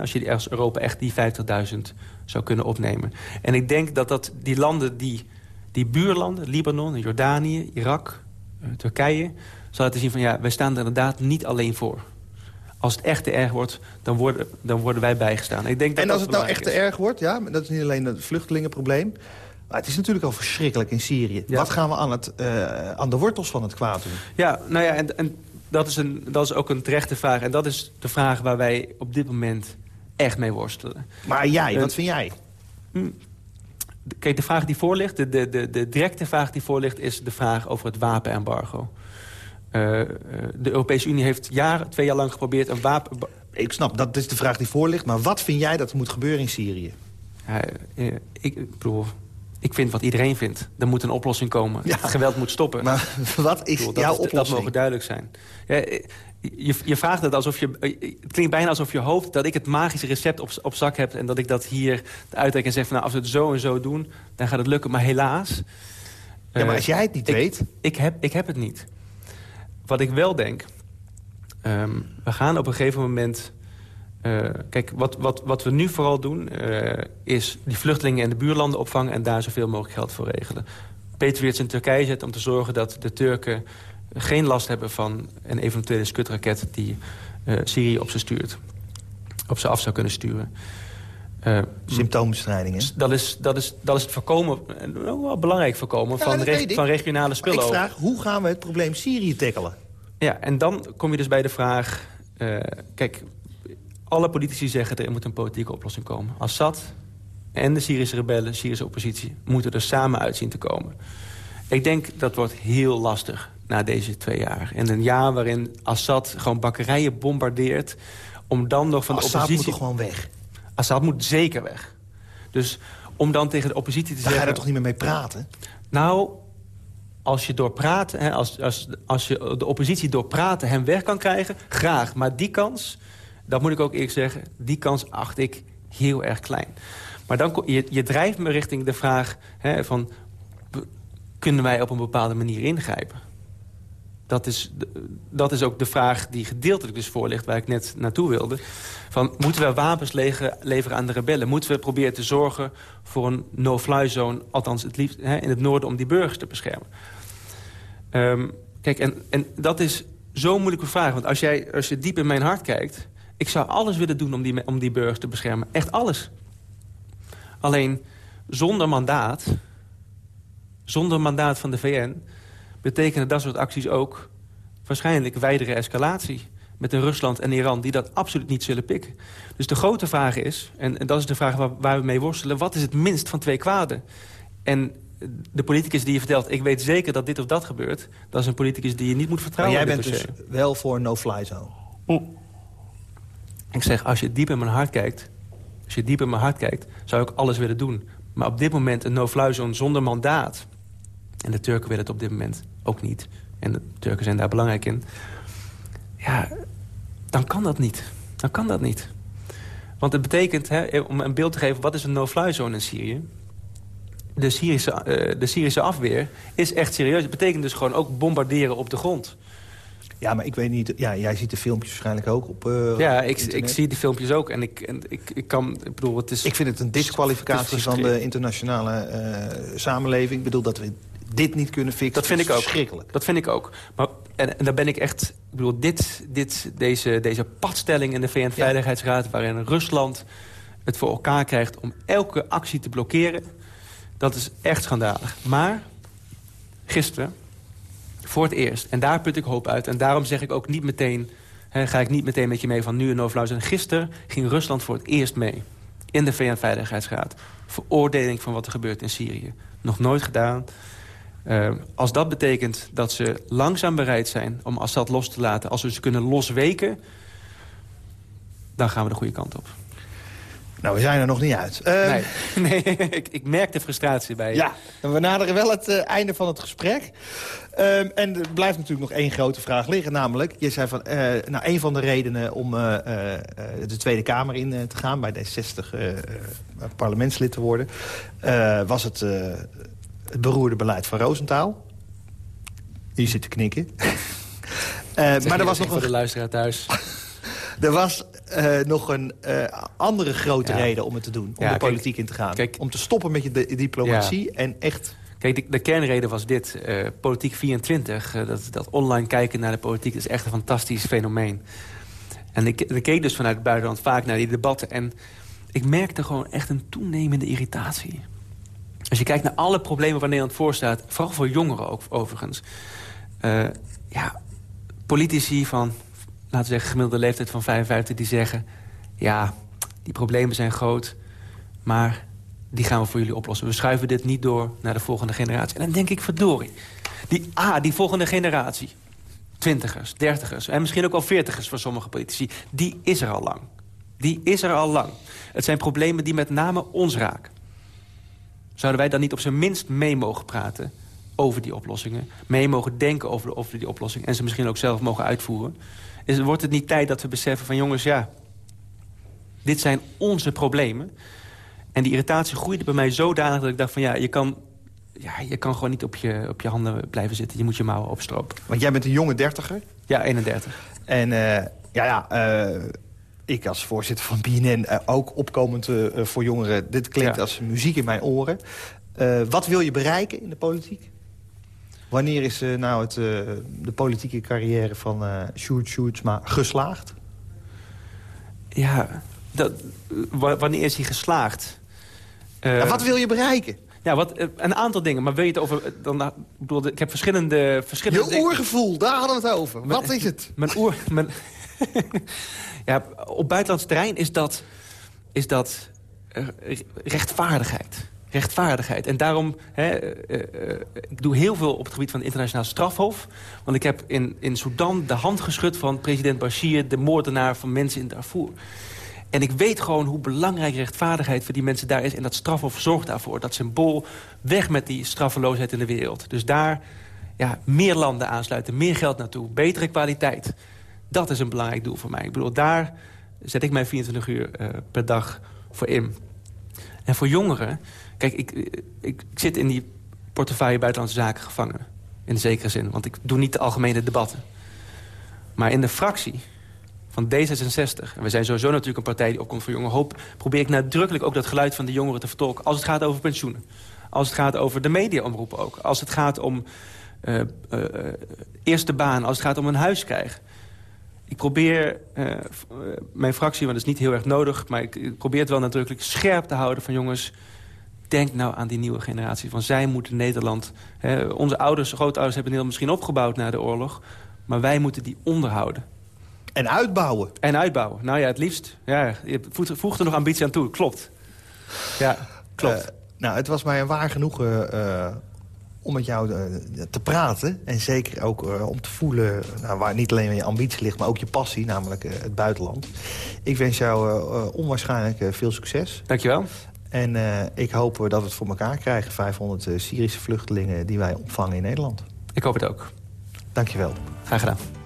Als je als Europa echt die 50.000 zou kunnen opnemen. En ik denk dat, dat die landen, die, die buurlanden, Libanon, Jordanië, Irak, uh, Turkije... zal laten zien van ja, wij staan er inderdaad niet alleen voor. Als het echt te erg wordt, dan worden, dan worden wij bijgestaan. Ik denk dat en als dat het nou echt te erg wordt, ja, dat is niet alleen het vluchtelingenprobleem... Maar het is natuurlijk al verschrikkelijk in Syrië. Ja. Wat gaan we aan, het, uh, aan de wortels van het kwaad doen? Ja, nou ja, en, en dat, is een, dat is ook een terechte vraag. En dat is de vraag waar wij op dit moment echt mee worstelen. Maar jij, wat vind jij? Hm. Kijk, de vraag die voor ligt, de, de, de, de directe vraag die voor ligt... is de vraag over het wapenembargo. Uh, de Europese Unie heeft jaren, twee jaar lang geprobeerd een wapen... Ik snap, dat is de vraag die voor ligt. Maar wat vind jij dat er moet gebeuren in Syrië? Ik bedoel, ik vind wat iedereen vindt. Er moet een oplossing komen. Ja. Het geweld moet stoppen. Maar wat is bedoel, jouw is, oplossing? Dat mogen duidelijk zijn. Ja, je, je, vraagt het alsof je... Het klinkt bijna alsof je hoopt dat ik het magische recept op, op zak heb... en dat ik dat hier uittrek en zeg van... nou, als we het zo en zo doen, dan gaat het lukken. Maar helaas... Ja, maar als jij het niet weet... Ik heb, ik heb het niet. Wat ik wel denk... Um, we gaan op een gegeven moment... Uh, kijk, wat, wat, wat we nu vooral doen... Uh, is die vluchtelingen in de buurlanden opvangen... en daar zoveel mogelijk geld voor regelen. Patriots in Turkije zetten om te zorgen dat de Turken geen last hebben van een eventuele skutraket... die uh, Syrië op ze stuurt. Op ze af zou kunnen sturen. Symptoombestrijding, hè? Dat is, dat, is, dat is het voorkomen, wel belangrijk voorkomen... Ja, van, reg, van regionale spillover. ik vraag, hoe gaan we het probleem Syrië tackelen? Ja, en dan kom je dus bij de vraag... Kijk, alle politici zeggen er moet een politieke oplossing komen. Assad en de Syrische rebellen, Syrische oppositie... moeten er samen uitzien te komen. Ik denk dat wordt heel lastig na deze twee jaar. En een jaar waarin Assad gewoon bakkerijen bombardeert... om dan nog van Assad de oppositie... moet gewoon weg? Assad moet zeker weg. Dus om dan tegen de oppositie te Daar zeggen... ga je er toch niet meer mee praten? Nou, als je door praten, hè, als, als, als je de oppositie door praten hem weg kan krijgen... graag, maar die kans, dat moet ik ook eerlijk zeggen... die kans acht ik heel erg klein. Maar dan, je, je drijft me richting de vraag hè, van... kunnen wij op een bepaalde manier ingrijpen? Dat is, dat is ook de vraag die gedeeltelijk dus voor ligt... waar ik net naartoe wilde. Van, moeten we wapens leveren aan de rebellen? Moeten we proberen te zorgen voor een no-fly zone... althans het liefst hè, in het noorden om die burgers te beschermen? Um, kijk, en, en dat is zo'n moeilijke vraag. Want als, jij, als je diep in mijn hart kijkt... ik zou alles willen doen om die, om die burgers te beschermen. Echt alles. Alleen, zonder mandaat... zonder mandaat van de VN betekenen dat soort acties ook waarschijnlijk wijdere escalatie met een Rusland en Iran die dat absoluut niet zullen pikken. Dus de grote vraag is, en, en dat is de vraag waar, waar, we mee worstelen... wat is het minst van twee kwaden? En de politicus die je vertelt, ik weet zeker dat dit of dat gebeurt... dat is een politicus die je niet moet vertrouwen. Maar jij bent dus wel voor een no-fly zone? Ik zeg, als je diep in mijn hart kijkt... als je diep in mijn hart kijkt, zou ik alles willen doen. Maar op dit moment een no-fly zonder mandaat... en de Turken willen het op dit moment ook niet. En de Turken zijn daar belangrijk in. Ja, dan kan dat niet. Dan kan dat niet. Want het betekent, hè, om een beeld te geven... wat is een no-fly zone in Syrië? De uh, de Syrische afweer is echt serieus. Het betekent dus gewoon ook bombarderen op de grond. Ja, maar ik weet niet... Ja, jij ziet de filmpjes waarschijnlijk ook op uh, Ja, ik, ik, zie die filmpjes ook. En ik, en ik, ik kan... Ik bedoel, het is... Ik vind het een disqualificatie van de internationale uh, samenleving. Ik bedoel dat we dit niet kunnen fixen. Dat vind ik ook. Verschrikkelijk. Dat vind ik ook. Maar, en, en daar ben ik echt... Ik bedoel, dit, dit, deze, deze padstelling in de VN-veiligheidsraad... waarin Rusland het voor elkaar krijgt om elke actie te blokkeren... dat is echt schandalig. Maar gisteren, voor het eerst, en daar put ik hoop uit... en daarom zeg ik ook niet meteen, ga ik niet meteen met je mee van nu en over En gisteren ging Rusland voor het eerst mee in de VN-veiligheidsraad. Veroordeling van wat er gebeurt in Syrië. Nog nooit gedaan. Uh, als dat betekent dat ze langzaam bereid zijn om Assad los te laten... als we ze kunnen losweken, dan gaan we de goede kant op. Nou, we zijn er nog niet uit. Uh, nee, <laughs> nee <laughs> ik, ik, merk de frustratie bij je. Ja, we naderen wel het uh, einde van het gesprek. Uh, en er blijft natuurlijk nog één grote vraag liggen. Namelijk, je zei van, uh, nou, een van de redenen om de Tweede Kamer in te gaan... bij D60 parlementslid te worden... was het, het beroerde beleid van Roosentaal. Hier zit te knikken. <laughs> maar er was nog een... voor de luisteraar thuis. er was uh, nog een uh, andere grote reden om het te doen. Om de politiek in te gaan. Kijk, om te stoppen met je diplomatie en echt... Kijk, de, de, kernreden was dit. Uh, politiek 24, dat, dat online kijken naar de politiek... is echt een fantastisch fenomeen. En ik, ik keek dus vanuit het buitenland vaak naar die debatten. En ik merkte gewoon echt een toenemende irritatie. Als je kijkt naar alle problemen waar Nederland voor staat... vooral voor jongeren ook overigens... ja, politici van laten we zeggen, gemiddelde leeftijd van 55... die zeggen, ja, die problemen zijn groot, maar die gaan we voor jullie oplossen. We schuiven dit niet door naar de volgende generatie. En dan denk ik, verdorie, die, ah, die volgende generatie... twintigers, dertigers en misschien ook wel veertigers voor sommige politici... die is er al lang. Die is er al lang. Het zijn problemen die met name ons raken. Zouden wij dan niet op zijn minst mee mogen praten over die oplossingen? Mee mogen denken over, de, over die oplossing... en ze misschien ook zelf mogen uitvoeren? Is, wordt het niet tijd dat we beseffen van jongens, ja... dit zijn onze problemen. En die irritatie groeide bij mij zodanig dat ik dacht van ja, je kan, ja, je kan gewoon niet op je, op je handen blijven zitten. Je moet je mouwen opstropen. Want jij bent een jonge dertiger? Ja, 31. En uh, ja, ja uh, ik als voorzitter van BNN uh, ook opkomend voor jongeren. Dit klinkt als muziek in mijn oren. wat wil je bereiken in de politiek? Wanneer is uh, nou het, uh, de politieke carrière van uh, Sjoerd Sjoerdsma geslaagd? Ja, dat, wanneer is hij geslaagd? Ja, wat wil je bereiken? Ja, wat, een aantal dingen. Maar wil je het over... Dan, ik, bedoel, ik heb verschillende... verschillende je oergevoel, daar hadden we het over. wat is het? Mijn oer... <laughs> Mijn, ja, op buitenlands terrein is dat, is dat rechtvaardigheid rechtvaardigheid. En daarom, hè, uh, uh, ik doe heel veel op het gebied van het internationaal strafhof. Want ik heb in, in Sudan de hand geschud van president Bashir... de moordenaar van mensen in Darfur. En ik weet gewoon hoe belangrijk rechtvaardigheid voor die mensen daar is. En dat strafhof zorgt daarvoor. Dat symbool weg met die straffeloosheid in de wereld. Dus daar ja, meer landen aansluiten, meer geld naartoe, betere kwaliteit. Dat is een belangrijk doel voor mij. Ik bedoel, daar zet ik mijn 24 uur uh, per dag voor in. En voor jongeren Kijk, ik, ik, zit in die portefeuille buitenlandse zaken gevangen. In zekere zin, want ik doe niet de algemene debatten. Maar in de fractie van D66... en we zijn sowieso natuurlijk een partij die opkomt voor jonge hoop... probeer ik nadrukkelijk ook dat geluid van de jongeren te vertolken... als het gaat over pensioenen. Als het gaat over de mediaomroep ook. Als het gaat om uh, uh, eerste baan. Als het gaat om een huis krijgen. Ik probeer uh, mijn fractie, want dat is niet heel erg nodig... maar ik probeer het wel nadrukkelijk scherp te houden van jongens denk nou aan die nieuwe generatie. Van zij moeten Nederland... Hè, onze ouders, grootouders hebben Nederland misschien opgebouwd na de oorlog. Maar wij moeten die onderhouden. En uitbouwen. En uitbouwen. Nou ja, het liefst. Ja, je voegt er nog ambitie aan toe. Klopt. Ja, klopt. Uh, nou, het was mij een waar genoegen uh, om met jou uh, te praten. En zeker ook om te voelen nou, waar niet alleen je ambitie ligt... maar ook je passie, namelijk het buitenland. Ik wens jou onwaarschijnlijk veel succes. Dankjewel. En uh, ik hoop dat we het voor elkaar krijgen. 500 uh, Syrische vluchtelingen die wij opvangen in Nederland. Ik hoop het ook. Dankjewel. Graag gedaan.